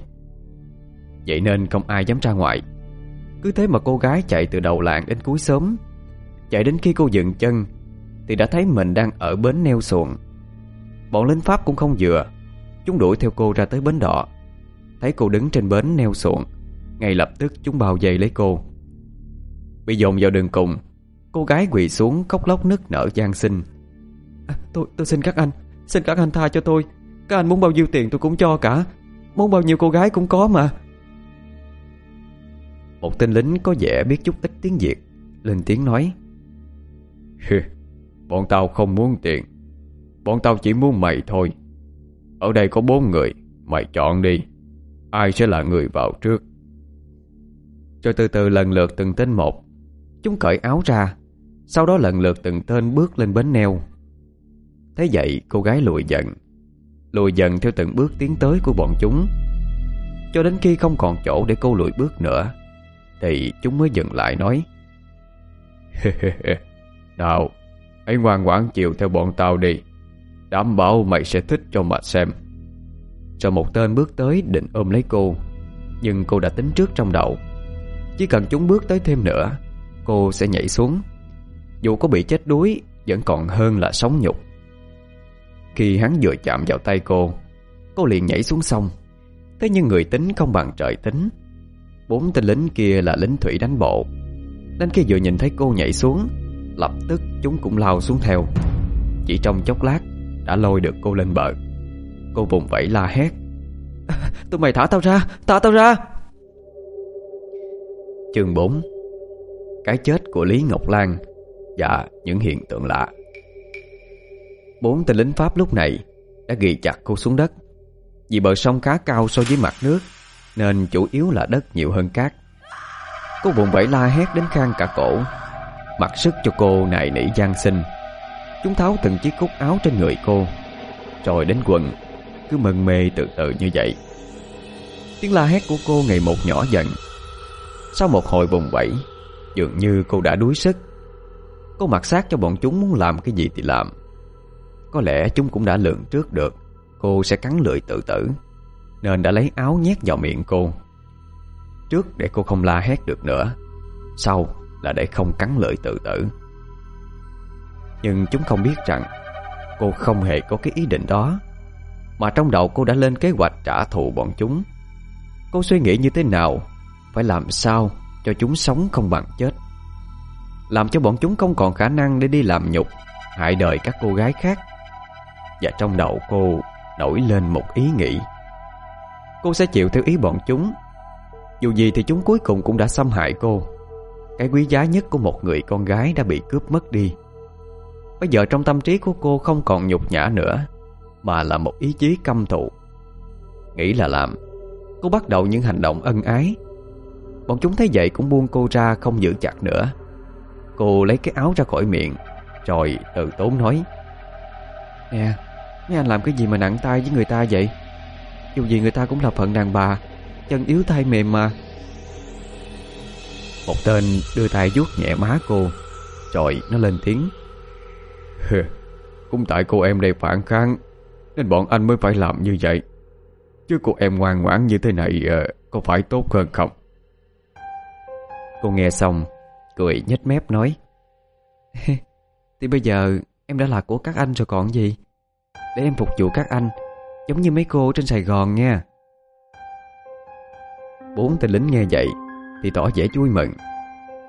Vậy nên không ai dám ra ngoài. Cứ thế mà cô gái chạy từ đầu làng đến cuối sớm Chạy đến khi cô dừng chân thì đã thấy mình đang ở bến neo xuồng. Bọn lính Pháp cũng không vừa. Chúng đuổi theo cô ra tới bến đỏ. Thấy cô đứng trên bến neo xuồng Ngay lập tức chúng bao vây lấy cô. Bị dồn vào đường cùng Cô gái quỳ xuống khóc lóc nức nở gian sinh. À, Tôi tôi xin các anh Xin các anh tha cho tôi. Các anh muốn bao nhiêu tiền tôi cũng cho cả. Muốn bao nhiêu cô gái cũng có mà. Một tên lính có vẻ biết chút ít tiếng Việt Lên tiếng nói Bọn tao không muốn tiền. Bọn tao chỉ muốn mày thôi. Ở đây có bốn người, Mày chọn đi. Ai sẽ là người vào trước? Rồi từ từ lần lượt từng tên một. Chúng cởi áo ra. Sau đó lần lượt từng tên bước lên bến neo. Thế vậy, cô gái lùi dần. Lùi dần theo từng bước tiến tới của bọn chúng. Cho đến khi không còn chỗ để cô lùi bước nữa, Thì chúng mới dừng lại nói Nào Hãy ngoan ngoãn chịu theo bọn tao đi. Đảm bảo mày sẽ thích cho mà xem. Rồi một tên bước tới định ôm lấy cô. Nhưng cô đã tính trước trong đầu. Chỉ cần chúng bước tới thêm nữa, Cô sẽ nhảy xuống. Dù có bị chết đuối, Vẫn còn hơn là sống nhục. Khi hắn vừa chạm vào tay cô Cô liền nhảy xuống sông. Thế nhưng người tính không bằng trời tính. Bốn tên lính kia là lính thủy đánh bộ. Nên khi vừa nhìn thấy cô nhảy xuống Lập tức chúng cũng lao xuống theo. Chỉ trong chốc lát Đã lôi được cô lên bờ. Cô vùng vẫy la hét. Tụi mày thả tao ra, thả tao ra. Chương 4 Cái chết của Lý Ngọc Lan Và những hiện tượng lạ. Bốn tên lính Pháp lúc này Đã ghi chặt cô xuống đất. Vì bờ sông khá cao so với mặt nước Nên chủ yếu là đất nhiều hơn cát. Cô vùng vẫy la hét đến khang cả cổ Mặc sức cho cô nài nỉ gian sinh. Chúng tháo từng chiếc cúc áo trên người cô, Rồi đến quần, Cứ mân mê từ từ như vậy. Tiếng la hét của cô ngày một nhỏ dần. Sau một hồi vùng vẫy, Dường như cô đã đuối sức. Cô mặc sát cho bọn chúng muốn làm cái gì thì làm. Có lẽ chúng cũng đã lường trước được, Cô sẽ cắn lưỡi tự tử, Nên đã lấy áo nhét vào miệng cô. Trước để cô không la hét được nữa, Sau là để không cắn lưỡi tự tử. Nhưng chúng không biết rằng, Cô không hề có cái ý định đó, Mà trong đầu cô đã lên kế hoạch trả thù bọn chúng. Cô suy nghĩ như thế nào, Phải làm sao cho chúng sống không bằng chết? Làm cho bọn chúng không còn khả năng để đi làm nhục, Hại đời các cô gái khác. Và trong đầu cô nổi lên một ý nghĩ. Cô sẽ chịu theo ý bọn chúng. Dù gì thì chúng cuối cùng cũng đã xâm hại cô cái quý giá nhất của một người con gái đã bị cướp mất đi. Bây giờ trong tâm trí của cô không còn nhục nhã nữa, Mà là một ý chí căm thù. Nghĩ là làm, Cô bắt đầu những hành động ân ái. Bọn chúng thấy vậy cũng buông cô ra không giữ chặt nữa. Cô lấy cái áo ra khỏi miệng, Rồi từ tốn nói, Nè, Mấy anh làm cái gì mà nặng tay với người ta vậy? Dù gì người ta cũng là phận đàn bà, Chân yếu tay mềm mà một tên đưa tay vuốt nhẹ má cô, Rồi nó lên tiếng. Cũng tại cô em đây phản kháng, Nên bọn anh mới phải làm như vậy. Chứ cô em ngoan ngoãn như thế này ờ, Có phải tốt hơn không? Cô nghe xong, Cười nhếch mép nói. Thì bây giờ em đã là của các anh rồi còn gì? Để em phục vụ các anh, Giống như mấy cô trên Sài Gòn nha. Bốn tên lính nghe vậy thì tỏ vẻ vui mừng.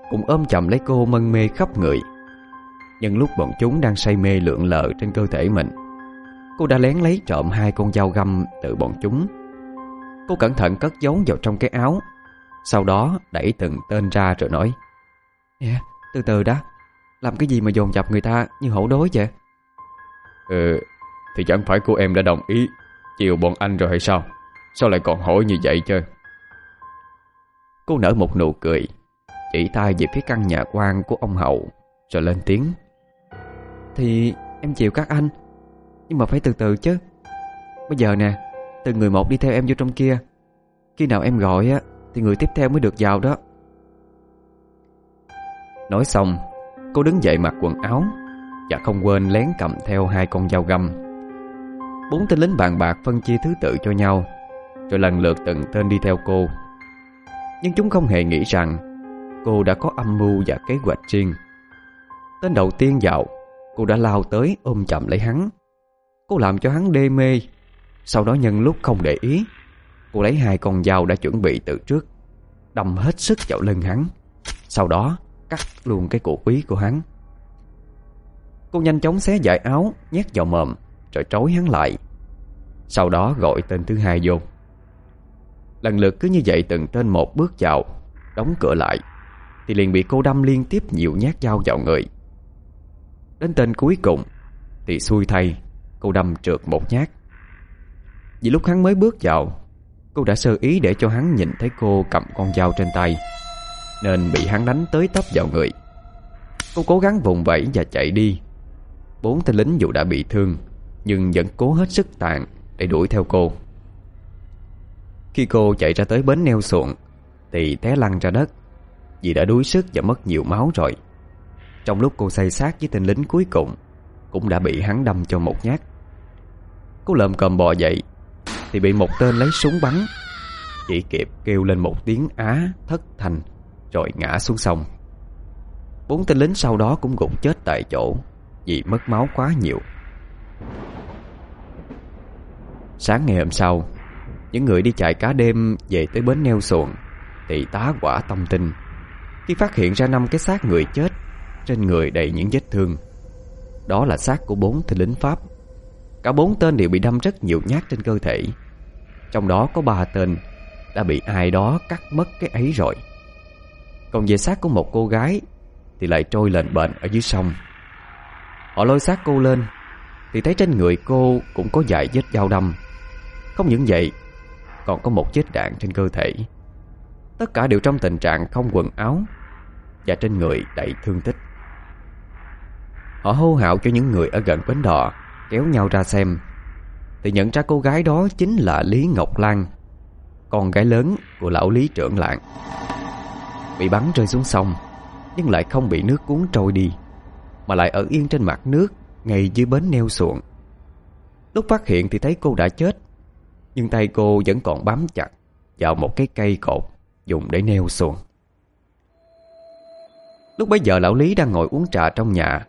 Cùng ôm chầm lấy cô mân mê khắp người. Nhưng lúc bọn chúng đang say mê lượn lờ trên cơ thể mình Cô đã lén lấy trộm hai con dao găm từ bọn chúng. Cô cẩn thận cất giấu vào trong cái áo Sau đó đẩy từng tên ra rồi nói Nè, từ từ đã Làm cái gì mà dồn dập người ta như hổ đối vậy? Ừ, thì chẳng phải cô em đã đồng ý Chiều bọn anh rồi hay sao? Sao lại còn hỏi như vậy chứ? Cô nở một nụ cười. Chỉ tay về phía căn nhà quan của ông Hậu Rồi lên tiếng. Thì em chịu các anh Nhưng mà phải từ từ chứ. Bây giờ nè Từng người một đi theo em vô trong kia. Khi nào em gọi á Thì người tiếp theo mới được vào đó. Nói xong Cô đứng dậy mặc quần áo Và không quên lén cầm theo hai con dao găm. Bốn tên lính bàn bạc phân chia thứ tự cho nhau Rồi lần lượt từng tên đi theo cô nhưng chúng không hề nghĩ rằng Cô đã có âm mưu và kế hoạch riêng. Tên đầu tiên dạo Cô đã lao tới ôm chậm lấy hắn. Cô làm cho hắn đê mê. Sau đó nhân lúc không để ý, Cô lấy hai con dao đã chuẩn bị từ trước, Đâm hết sức vào lưng hắn. Sau đó, cắt luôn cái cổ quý của hắn. Cô nhanh chóng xé giải áo, Nhét vào mồm, Rồi trói hắn lại. Sau đó gọi tên thứ hai vô. Lần lượt cứ như vậy từng trên một bước vào, Đóng cửa lại, Thì liền bị cô đâm liên tiếp nhiều nhát dao vào người. Đến tên cuối cùng, Thì xui thay, Cô đâm trượt một nhát. Vì lúc hắn mới bước vào, Cô đã sơ ý để cho hắn nhìn thấy cô cầm con dao trên tay, Nên bị hắn đánh tới tấp vào người. Cô cố gắng vùng vẫy và chạy đi. Bốn tên lính dù đã bị thương, Nhưng vẫn cố hết sức tàn Để đuổi theo cô. Khi cô chạy ra tới bến neo xuồng, Thì té lăn ra đất Vì đã đuối sức và mất nhiều máu rồi. Trong lúc cô say sát với tên lính cuối cùng, Cũng đã bị hắn đâm cho một nhát. Cô lợm cầm bò dậy Thì bị một tên lấy súng bắn, Chỉ kịp kêu lên một tiếng á, thất thành, Rồi ngã xuống sông. Bốn tên lính sau đó cũng gục chết tại chỗ Vì mất máu quá nhiều. Sáng ngày hôm sau những người đi chạy cá đêm Về tới bến neo xuồng Thì tá quả tâm tinh. Khi phát hiện ra năm cái xác người chết, Trên người đầy những vết thương. Đó là xác của bốn tên lính Pháp. Cả bốn tên đều bị đâm rất nhiều nhát trên cơ thể. Trong đó có ba tên Đã bị ai đó cắt mất cái ấy rồi. Còn về xác của một cô gái Thì lại trôi lên bệnh ở dưới sông. Họ lôi xác cô lên, Thì thấy trên người cô cũng có vài vết dao đâm. Không những vậy còn có một vết đạn trên cơ thể. Tất cả đều trong tình trạng không quần áo Và trên người đầy thương tích. Họ hô hào cho những người ở gần bến đò, Kéo nhau ra xem. Thì nhận ra cô gái đó chính là Lý Ngọc Lan, Con gái lớn của lão Lý trưởng lạng Bị bắn rơi xuống sông, Nhưng lại không bị nước cuốn trôi đi, Mà lại ở yên trên mặt nước, Ngay dưới bến neo xuồng. Lúc phát hiện thì thấy cô đã chết nhưng tay cô vẫn còn bám chặt Vào một cái cây cột Dùng để neo xuồng. Lúc bấy giờ lão Lý đang ngồi uống trà trong nhà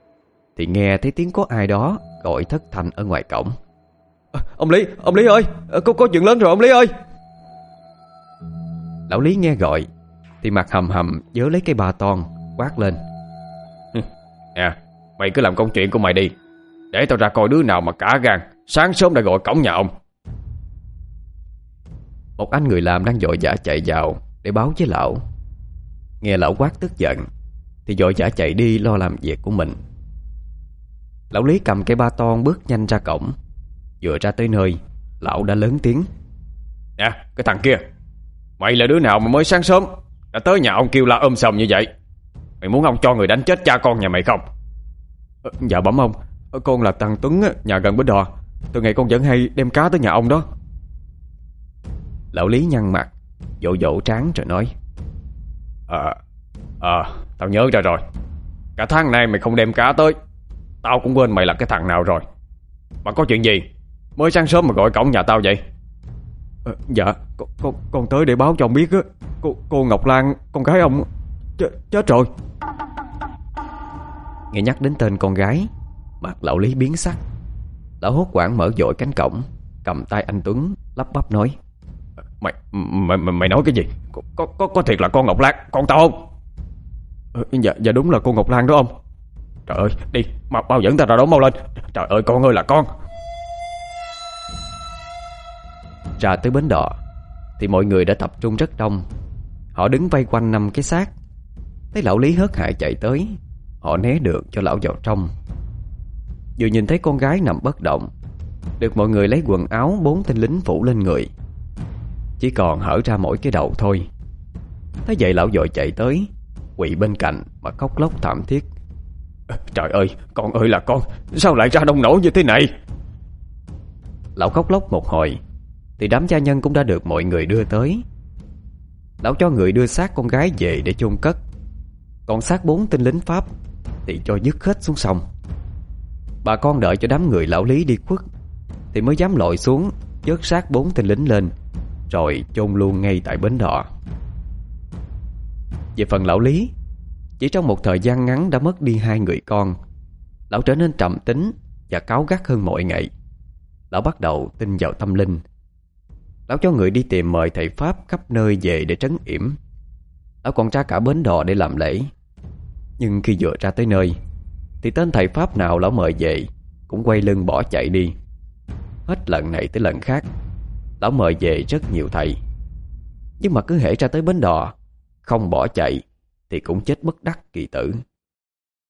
Thì nghe thấy tiếng có ai đó Gọi thất thanh ở ngoài cổng. À, Ông Lý, ông Lý ơi Có, có chuyện lớn rồi ông Lý ơi. Lão Lý nghe gọi Thì mặt hầm hầm nhớ lấy cây bà ton Quát lên. Nè, mày cứ làm công chuyện của mày đi Để tao ra coi đứa nào mà cả gan Sáng sớm đã gọi cổng nhà ông Một anh người làm đang vội vã chạy vào Để báo với lão. Nghe lão quát tức giận Thì vội vã chạy đi lo làm việc của mình. Lão Lý cầm cây ba ton bước nhanh ra cổng. Vừa ra tới nơi Lão đã lớn tiếng. Nè cái thằng kia Mày là đứa nào mà mới sáng sớm Đã tới nhà ông kêu la ôm sầm như vậy? Mày muốn ông cho người đánh chết cha con nhà mày không? Ờ, Dạ bẩm ông Con là thằng Tuấn nhà gần bến đò. Từ ngày con vẫn hay đem cá tới nhà ông đó Lão Lý nhăn mặt Dỗ dỗ trán rồi nói. Ờ Ờ Tao nhớ ra rồi. Cả tháng nay mày không đem cá tới. Tao cũng quên mày là cái thằng nào rồi. Mà có chuyện gì? Mới sáng sớm mà gọi cổng nhà tao vậy. À, Dạ con, con, con tới để báo cho ông biết á. Cô, cô Ngọc Lan Con gái ông Ch chết rồi. Nghe nhắc đến tên con gái Mặt lão Lý biến sắc. Lão hốt quảng mở dội cánh cổng Cầm tay anh Tuấn lắp bắp nói Mày mày, mày nói cái gì? Có, có, có thiệt là con Ngọc Lan Con tao không? À, Dạ dạ đúng là cô Ngọc Lan đó ông. Trời ơi đi Mau, mau dẫn ta ra đó mau lên. Trời ơi con ơi là con. Ra tới bến đò Thì mọi người đã tập trung rất đông. Họ đứng vây quanh năm cái xác. Thấy lão Lý hớt hại chạy tới Họ né được cho lão vào trong. Vừa nhìn thấy con gái nằm bất động Được mọi người lấy quần áo Bốn tên lính phủ lên người chỉ còn hở ra mỗi cái đầu thôi. Thấy vậy lão dội chạy tới Quỵ bên cạnh mà khóc lóc thảm thiết. Trời ơi, con ơi là con, Sao lại ra đông nổ như thế này? Lão khóc lóc một hồi, Thì đám gia nhân cũng đã được mọi người đưa tới. Lão cho người đưa xác con gái về để chôn cất. Còn xác bốn tên lính Pháp Thì cho dứt hết xuống sông. Bà con đợi cho đám người lão Lý đi khuất, Thì mới dám lội xuống, Chớt xác bốn tên lính lên. Rồi chôn luôn ngay tại bến đò. Về phần lão Lý, Chỉ trong một thời gian ngắn đã mất đi hai người con. Lão trở nên trầm tính Và cáu gắt hơn mọi ngày. Lão bắt đầu tin vào tâm linh. Lão cho người đi tìm mời thầy Pháp khắp nơi về để trấn yểm. Lão còn ra cả bến đò để làm lễ. Nhưng khi vừa ra tới nơi, Thì tên thầy Pháp nào lão mời về Cũng quay lưng bỏ chạy đi. Hết lần này tới lần khác. Lão mời về rất nhiều thầy. Nhưng mà cứ hễ ra tới bến đò, Không bỏ chạy Thì cũng chết bất đắc kỳ tử.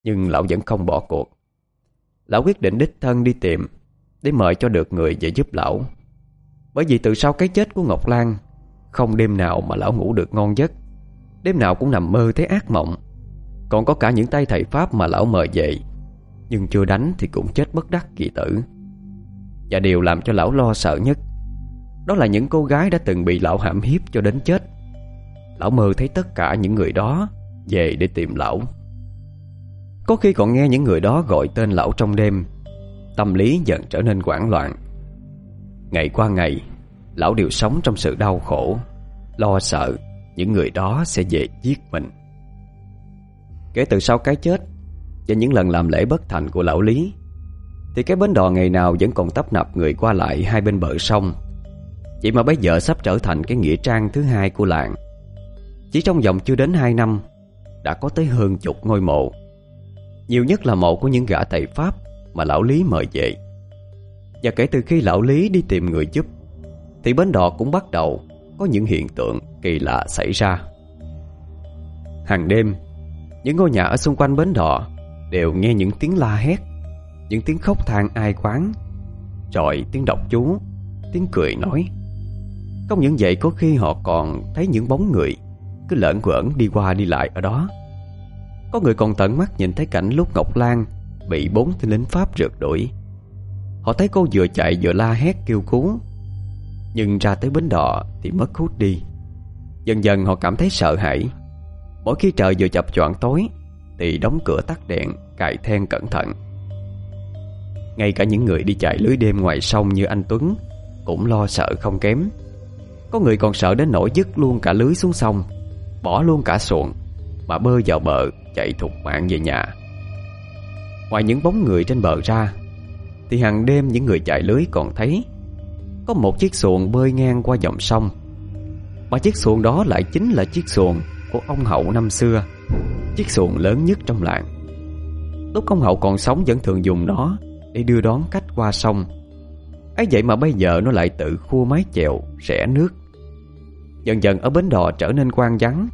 Nhưng lão vẫn không bỏ cuộc. Lão quyết định đích thân đi tìm Để mời cho được người về giúp lão. Bởi vì từ sau cái chết của Ngọc Lan, Không đêm nào mà lão ngủ được ngon giấc. Đêm nào cũng nằm mơ thấy ác mộng. Còn có cả những tay thầy Pháp mà lão mời về, Nhưng chưa đánh thì cũng chết bất đắc kỳ tử. Và điều làm cho lão lo sợ nhất đó là những cô gái đã từng bị lão hãm hiếp cho đến chết. Lão mơ thấy tất cả những người đó Về để tìm lão. Có khi còn nghe những người đó gọi tên lão trong đêm, Tâm lý dần trở nên hoảng loạn. Ngày qua ngày, Lão đều sống trong sự đau khổ, Lo sợ những người đó sẽ về giết mình. Kể từ sau cái chết Và những lần làm lễ bất thành của lão Lý, Thì cái bến đò ngày nào vẫn còn tấp nập người qua lại hai bên bờ sông. Vậy mà bây giờ sắp trở thành cái nghĩa trang thứ hai của làng Chỉ trong vòng chưa đến hai năm Đã có tới hơn chục ngôi mộ Nhiều nhất là mộ của những gã thầy Pháp Mà lão Lý mời về Và kể từ khi lão Lý đi tìm người giúp Thì bến đò cũng bắt đầu có những hiện tượng kỳ lạ xảy ra. Hàng đêm, những ngôi nhà ở xung quanh bến đò đều nghe những tiếng la hét, những tiếng khóc than ai quán, rồi tiếng đọc chú, tiếng cười nói. Không những vậy có khi họ còn thấy những bóng người. Cứ lởn quởn đi qua đi lại ở đó. Có người còn tận mắt nhìn thấy cảnh lúc Ngọc Lan bị bốn tên lính Pháp rượt đuổi. Họ thấy cô vừa chạy vừa la hét kêu cứu. Nhưng ra tới bến đò thì mất hút đi. Dần dần họ cảm thấy sợ hãi. Mỗi khi trời vừa chập choạng tối Thì đóng cửa tắt đèn, Cài then cẩn thận. Ngay cả những người đi chạy lưới đêm ngoài sông như anh Tuấn Cũng lo sợ không kém. Có người còn sợ đến nỗi dứt luôn cả lưới xuống sông, Bỏ luôn cả xuồng, Mà bơi vào bờ chạy thục mạng về nhà. Ngoài những bóng người trên bờ ra, Thì hàng đêm những người chạy lưới còn thấy có một chiếc xuồng bơi ngang qua dòng sông. Mà chiếc xuồng đó lại chính là chiếc xuồng Của ông Hậu năm xưa, Chiếc xuồng lớn nhất trong làng. Lúc ông Hậu còn sống vẫn thường dùng nó Để đưa đón khách qua sông. Ấy vậy mà bây giờ nó lại tự khua mái chèo, Rẽ nước. Dần dần ở bến đò trở nên quang vắng,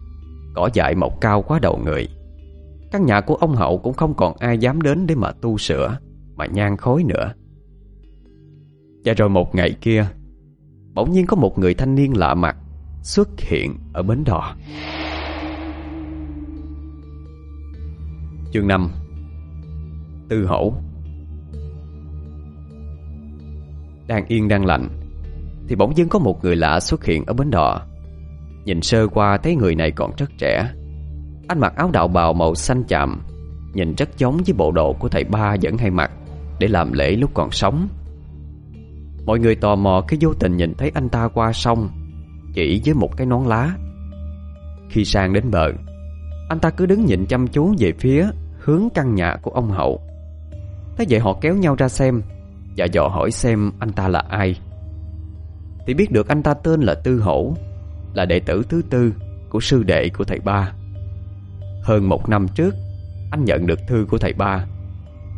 Cỏ dại mọc cao quá đầu người. Căn nhà của ông Hậu cũng không còn ai dám đến để mà tu sửa, Mà nhan khói nữa. Và rồi một ngày kia, Bỗng nhiên có một người thanh niên lạ mặt Xuất hiện ở bến đò. Chương 5 Tư Hậu Đang yên đang lạnh Thì bỗng dưng có một người lạ xuất hiện ở bến đò. Nhìn sơ qua thấy người này còn rất trẻ. Anh mặc áo đạo bào màu xanh chạm Nhìn rất giống với bộ đồ của thầy ba vẫn hay mặc, Để làm lễ lúc còn sống. Mọi người tò mò khi vô tình nhìn thấy anh ta qua sông, Chỉ với một cái nón lá. Khi sang đến bờ, Anh ta cứ đứng nhìn chăm chú về phía Hướng căn nhà của ông Hậu. Thế vậy họ kéo nhau ra xem Và dò hỏi xem anh ta là ai. Thì biết được anh ta tên là Tư Hổ. Là đệ tử thứ tư Của sư đệ của thầy ba. Hơn một năm trước, Anh nhận được thư của thầy ba,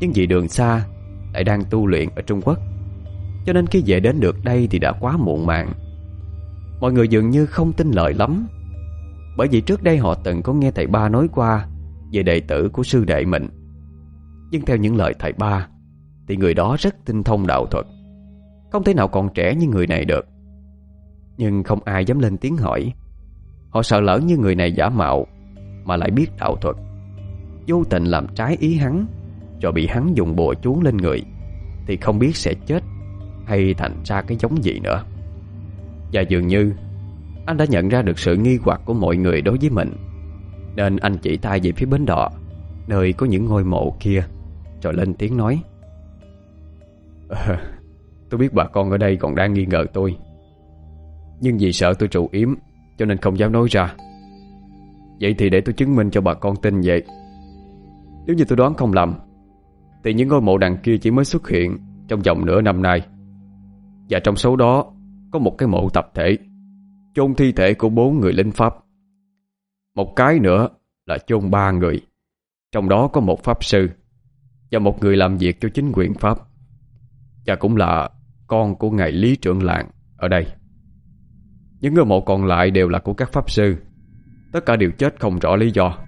Nhưng vì đường xa Lại đang tu luyện ở Trung Quốc, cho nên khi về đến được đây thì đã quá muộn màng. Mọi người dường như không tin lời lắm, Bởi vì trước đây họ từng có nghe thầy ba nói qua Về đệ tử của sư đệ mình. Nhưng theo những lời thầy ba, Thì người đó rất tinh thông đạo thuật, Không thể nào còn trẻ như người này được. Nhưng không ai dám lên tiếng hỏi. Họ sợ lỡ như người này giả mạo Mà lại biết đạo thuật. Vô tình làm trái ý hắn Rồi bị hắn dùng bùa chú lên người Thì không biết sẽ chết hay thành ra cái giống gì nữa. Và dường như Anh đã nhận ra được sự nghi hoặc của mọi người đối với mình Nên anh chỉ tay về phía bến đỏ Nơi có những ngôi mộ kia Rồi lên tiếng nói. À, Tôi biết bà con ở đây còn đang nghi ngờ tôi. Nhưng vì sợ tôi trụ yếm Cho nên không dám nói ra Vậy thì để tôi chứng minh cho bà con tin vậy Nếu như tôi đoán không lầm Thì những ngôi mộ đằng kia chỉ mới xuất hiện Trong vòng nửa năm nay Và trong số đó Có một cái mộ tập thể chôn thi thể của bốn người lính Pháp. Một cái nữa là chôn ba người, trong đó có một Pháp sư và một người làm việc cho chính quyền Pháp. Và cũng là con của ngài Lý trưởng lạng ở đây. Những người mộ còn lại đều là của các Pháp sư. Tất cả đều chết không rõ lý do.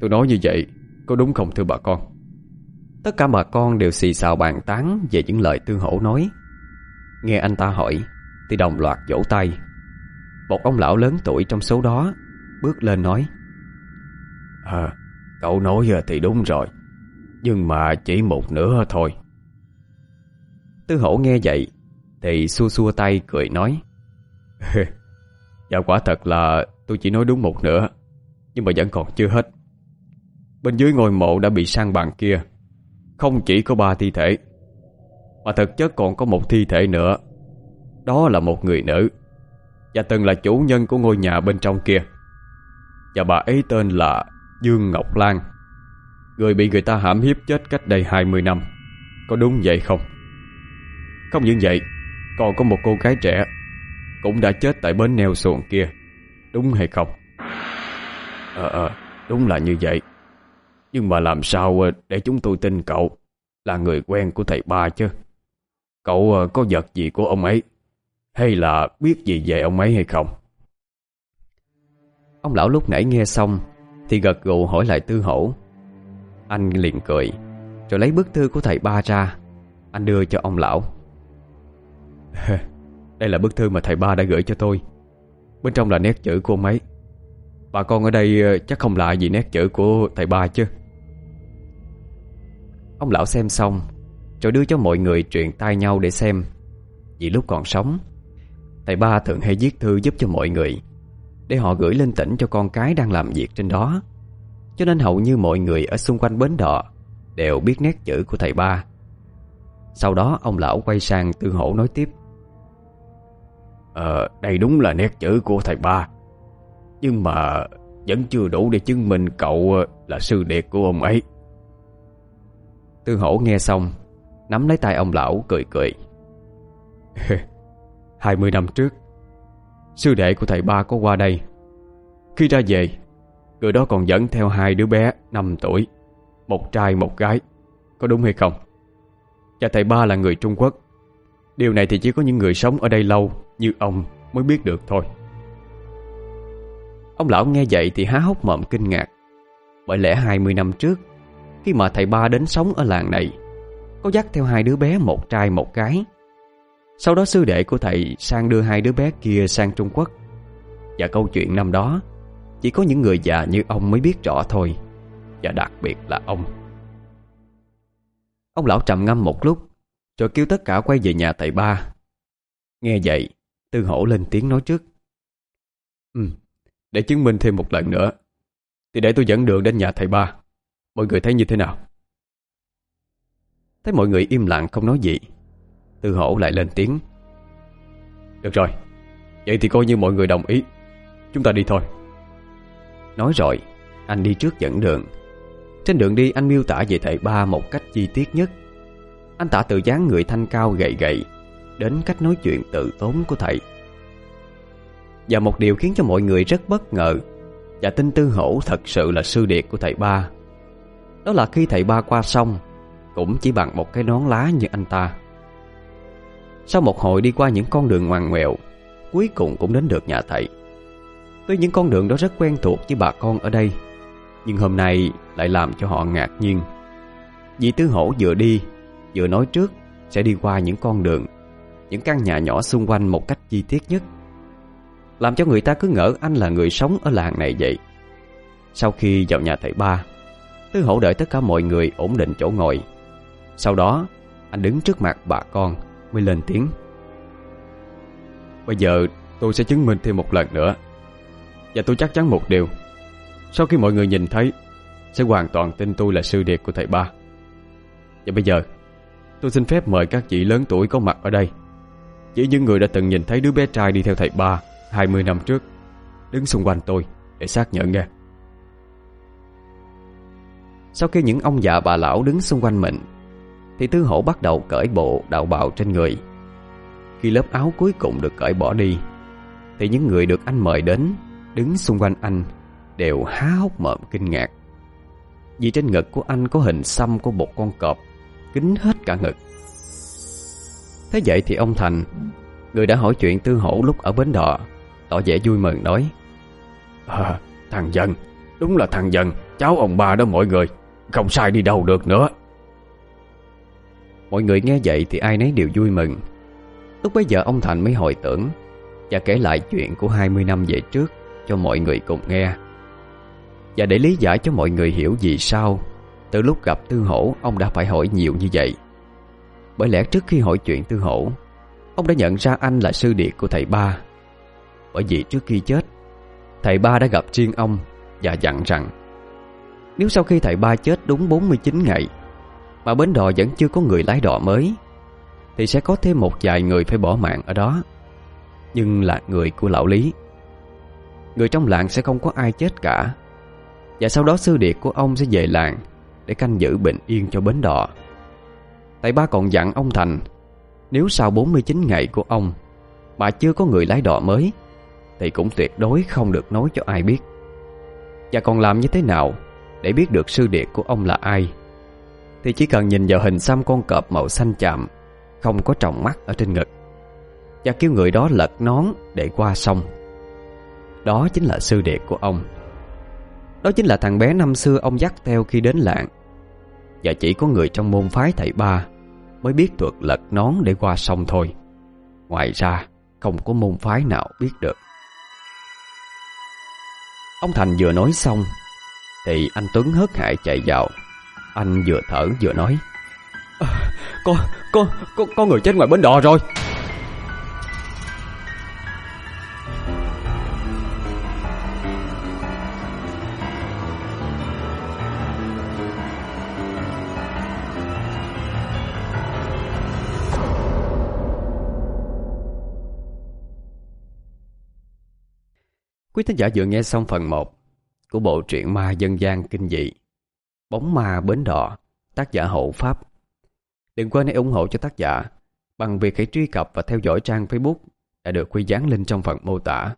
Tôi nói như vậy, có đúng không thưa bà con? Tất cả bà con đều xì xào bàn tán về những lời tương hổ nói. Nghe anh ta hỏi, thì đồng loạt vỗ tay một ông lão lớn tuổi trong số đó Bước lên nói À cậu nói thì đúng rồi Nhưng mà chỉ một nửa thôi Tư hổ nghe vậy Thì xua xua tay cười nói Dạ quả thật là tôi chỉ nói đúng một nửa, Nhưng mà vẫn còn chưa hết. Bên dưới ngôi mộ đã bị sang bằng kia, Không chỉ có ba thi thể, Mà thực chất còn có một thi thể nữa. Đó là một người nữ, và từng là chủ nhân của ngôi nhà bên trong kia. Và bà ấy tên là Dương Ngọc Lan, Người bị người ta hãm hiếp chết cách đây 20 năm. Có đúng vậy không? Không những vậy, Còn có một cô gái trẻ cũng đã chết tại bến neo xuồng kia. Đúng hay không? Ờ ờ Đúng là như vậy. Nhưng mà làm sao ờ, để chúng tôi tin cậu Là người quen của thầy ba chứ? Cậu ờ, có vật gì của ông ấy? Hay là biết gì về ông ấy hay không? Ông lão lúc nãy nghe xong Thì gật gù hỏi lại tư hổ. Anh liền cười, Rồi lấy bức thư của thầy ba ra. Anh đưa cho ông lão. Đây là bức thư mà thầy ba đã gửi cho tôi. Bên trong là nét chữ của ông ấy Bà con ở đây ờ, chắc không lạ gì nét chữ của thầy ba chứ. Ông lão xem xong Rồi đưa cho mọi người truyền tay nhau để xem. Vì lúc còn sống, Thầy ba thường hay viết thư giúp cho mọi người, Để họ gửi lên tỉnh cho con cái đang làm việc trên đó. Cho nên hầu như mọi người ở xung quanh bến đò Đều biết nét chữ của thầy ba. Sau đó, ông lão quay sang tư hổ nói tiếp. Ờ, đây đúng là nét chữ của thầy ba. Nhưng mà vẫn chưa đủ để chứng minh cậu ờ, là sư điệt của ông ấy. Tư hổ nghe xong Nắm lấy tay ông lão cười cười. 20 năm trước Sư đệ của thầy ba có qua đây. Khi ra về Người đó còn dẫn theo hai đứa bé 5 tuổi Một trai một gái Có đúng hay không? Và thầy ba là người Trung Quốc. Điều này thì chỉ có những người sống ở đây lâu Như ông mới biết được thôi. Ông lão nghe vậy thì há hốc mộm kinh ngạc. Bởi lẽ 20 năm trước, Khi mà thầy ba đến sống ở làng này, Có dắt theo hai đứa bé một trai một gái. Sau đó sư đệ của thầy sang đưa hai đứa bé kia sang Trung Quốc. Và câu chuyện năm đó, Chỉ có những người già như ông mới biết rõ thôi, Và đặc biệt là ông. Ông lão trầm ngâm một lúc rồi kêu tất cả quay về nhà thầy ba. Nghe vậy, Tư hổ lên tiếng nói trước. Ừ Để chứng minh thêm một lần nữa, Thì để tôi dẫn đường đến nhà thầy ba. Mọi người thấy như thế nào? Thấy mọi người im lặng không nói gì, Tư hổ lại lên tiếng. Được rồi, Vậy thì coi như mọi người đồng ý. Chúng ta đi thôi. Nói rồi, Anh đi trước dẫn đường. Trên đường đi, anh miêu tả về thầy ba một cách chi tiết nhất. Anh tả từ dáng người thanh cao gầy gầy Đến cách nói chuyện tự tốn của thầy. Và một điều khiến cho mọi người rất bất ngờ Và tin tư hổ thật sự là sư điệt của thầy ba, Đó là khi thầy ba qua sông Cũng chỉ bằng một cái nón lá như anh ta. Sau một hồi đi qua những con đường ngoằn ngoèo, Cuối cùng cũng đến được nhà thầy. Tuy những con đường đó rất quen thuộc với bà con ở đây, Nhưng hôm nay lại làm cho họ ngạc nhiên. Vì tư Hổ vừa đi Vừa nói trước, Sẽ đi qua những con đường, Những căn nhà nhỏ xung quanh một cách chi tiết nhất. Làm cho người ta cứ ngỡ anh là người sống ở làng này vậy. Sau khi vào nhà thầy ba, Tứ Hổ đợi tất cả mọi người ổn định chỗ ngồi. Sau đó, anh đứng trước mặt bà con, Mới lên tiếng. Bây giờ, Tôi sẽ chứng minh thêm một lần nữa, Và tôi chắc chắn một điều. Sau khi mọi người nhìn thấy, Sẽ hoàn toàn tin tôi là sư điệt của thầy ba. Và bây giờ Tôi xin phép mời các chị lớn tuổi có mặt ở đây. Chỉ những người đã từng nhìn thấy đứa bé trai đi theo thầy ba 20 năm trước, Đứng xung quanh tôi để xác nhận nghe. Sau khi những ông già bà lão đứng xung quanh mình, Thì Tư Hổ bắt đầu cởi bộ đạo bào trên người. Khi lớp áo cuối cùng được cởi bỏ đi, Thì những người được anh mời đến Đứng xung quanh anh Đều há hốc mộm kinh ngạc. Vì trên ngực của anh có hình xăm của một con cọp Kính hết cả ngực. Thế vậy thì ông Thành Người đã hỏi chuyện Tư Hổ lúc ở bến đò Tỏ vẻ vui mừng nói à, Thằng Dân Đúng là thằng Dân Cháu ông bà đó mọi người Không sai đi đâu được nữa. Mọi người nghe vậy thì ai nấy đều vui mừng. Lúc bấy giờ ông Thành mới hồi tưởng Và kể lại chuyện của 20 năm về trước Cho mọi người cùng nghe. Và để lý giải cho mọi người hiểu vì sao từ lúc gặp Tư Hổ, Ông đã phải hỏi nhiều như vậy. Bởi lẽ trước khi hỏi chuyện Tư Hổ, Ông đã nhận ra anh là sư điệt của thầy ba. Bởi vì trước khi chết, Thầy ba đã gặp riêng ông Và dặn rằng, Nếu sau khi thầy ba chết đúng 49 ngày, Mà bến đò vẫn chưa có người lái đò mới, Thì sẽ có thêm một vài người phải bỏ mạng ở đó. Nhưng là người của lão Lý. Người trong làng sẽ không có ai chết cả. Và sau đó sư điệt của ông sẽ về làng để canh giữ bình yên cho bến đò. Tại ba còn dặn ông Thành, Nếu sau 49 ngày của ông Mà chưa có người lái đò mới, thì cũng tuyệt đối không được nói cho ai biết. Và còn làm như thế nào Để biết được sư điệt của ông là ai? Thì chỉ cần nhìn vào hình xăm con cọp màu xanh chạm Không có tròng mắt ở trên ngực, Và kêu người đó lật nón để qua sông. Đó chính là sư điệt của ông. Đó chính là thằng bé năm xưa ông dắt theo khi đến làng. Và chỉ có người trong môn phái thầy ba Mới biết thuật lật nón để qua sông thôi. Ngoài ra không có môn phái nào biết được. Ông Thành vừa nói xong Thì anh Tuấn hớt hải chạy vào. Anh vừa thở vừa nói à, Có, có, có, có người chết ngoài bến đò rồi. Quý thính giả vừa nghe xong phần 1 của bộ truyện ma dân gian kinh dị Bóng ma bến đỏ, tác giả Hậu Pháp. Đừng quên hãy ủng hộ cho tác giả bằng việc hãy truy cập và theo dõi trang Facebook đã được quy dán link trong phần mô tả.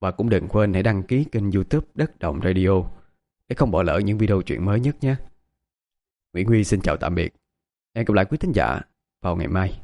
Và cũng đừng quên hãy đăng ký kênh youtube Đất Động Radio để không bỏ lỡ những video truyện mới nhất nhé. Nguyễn Huy xin chào tạm biệt. Hẹn gặp lại quý thính giả vào ngày mai.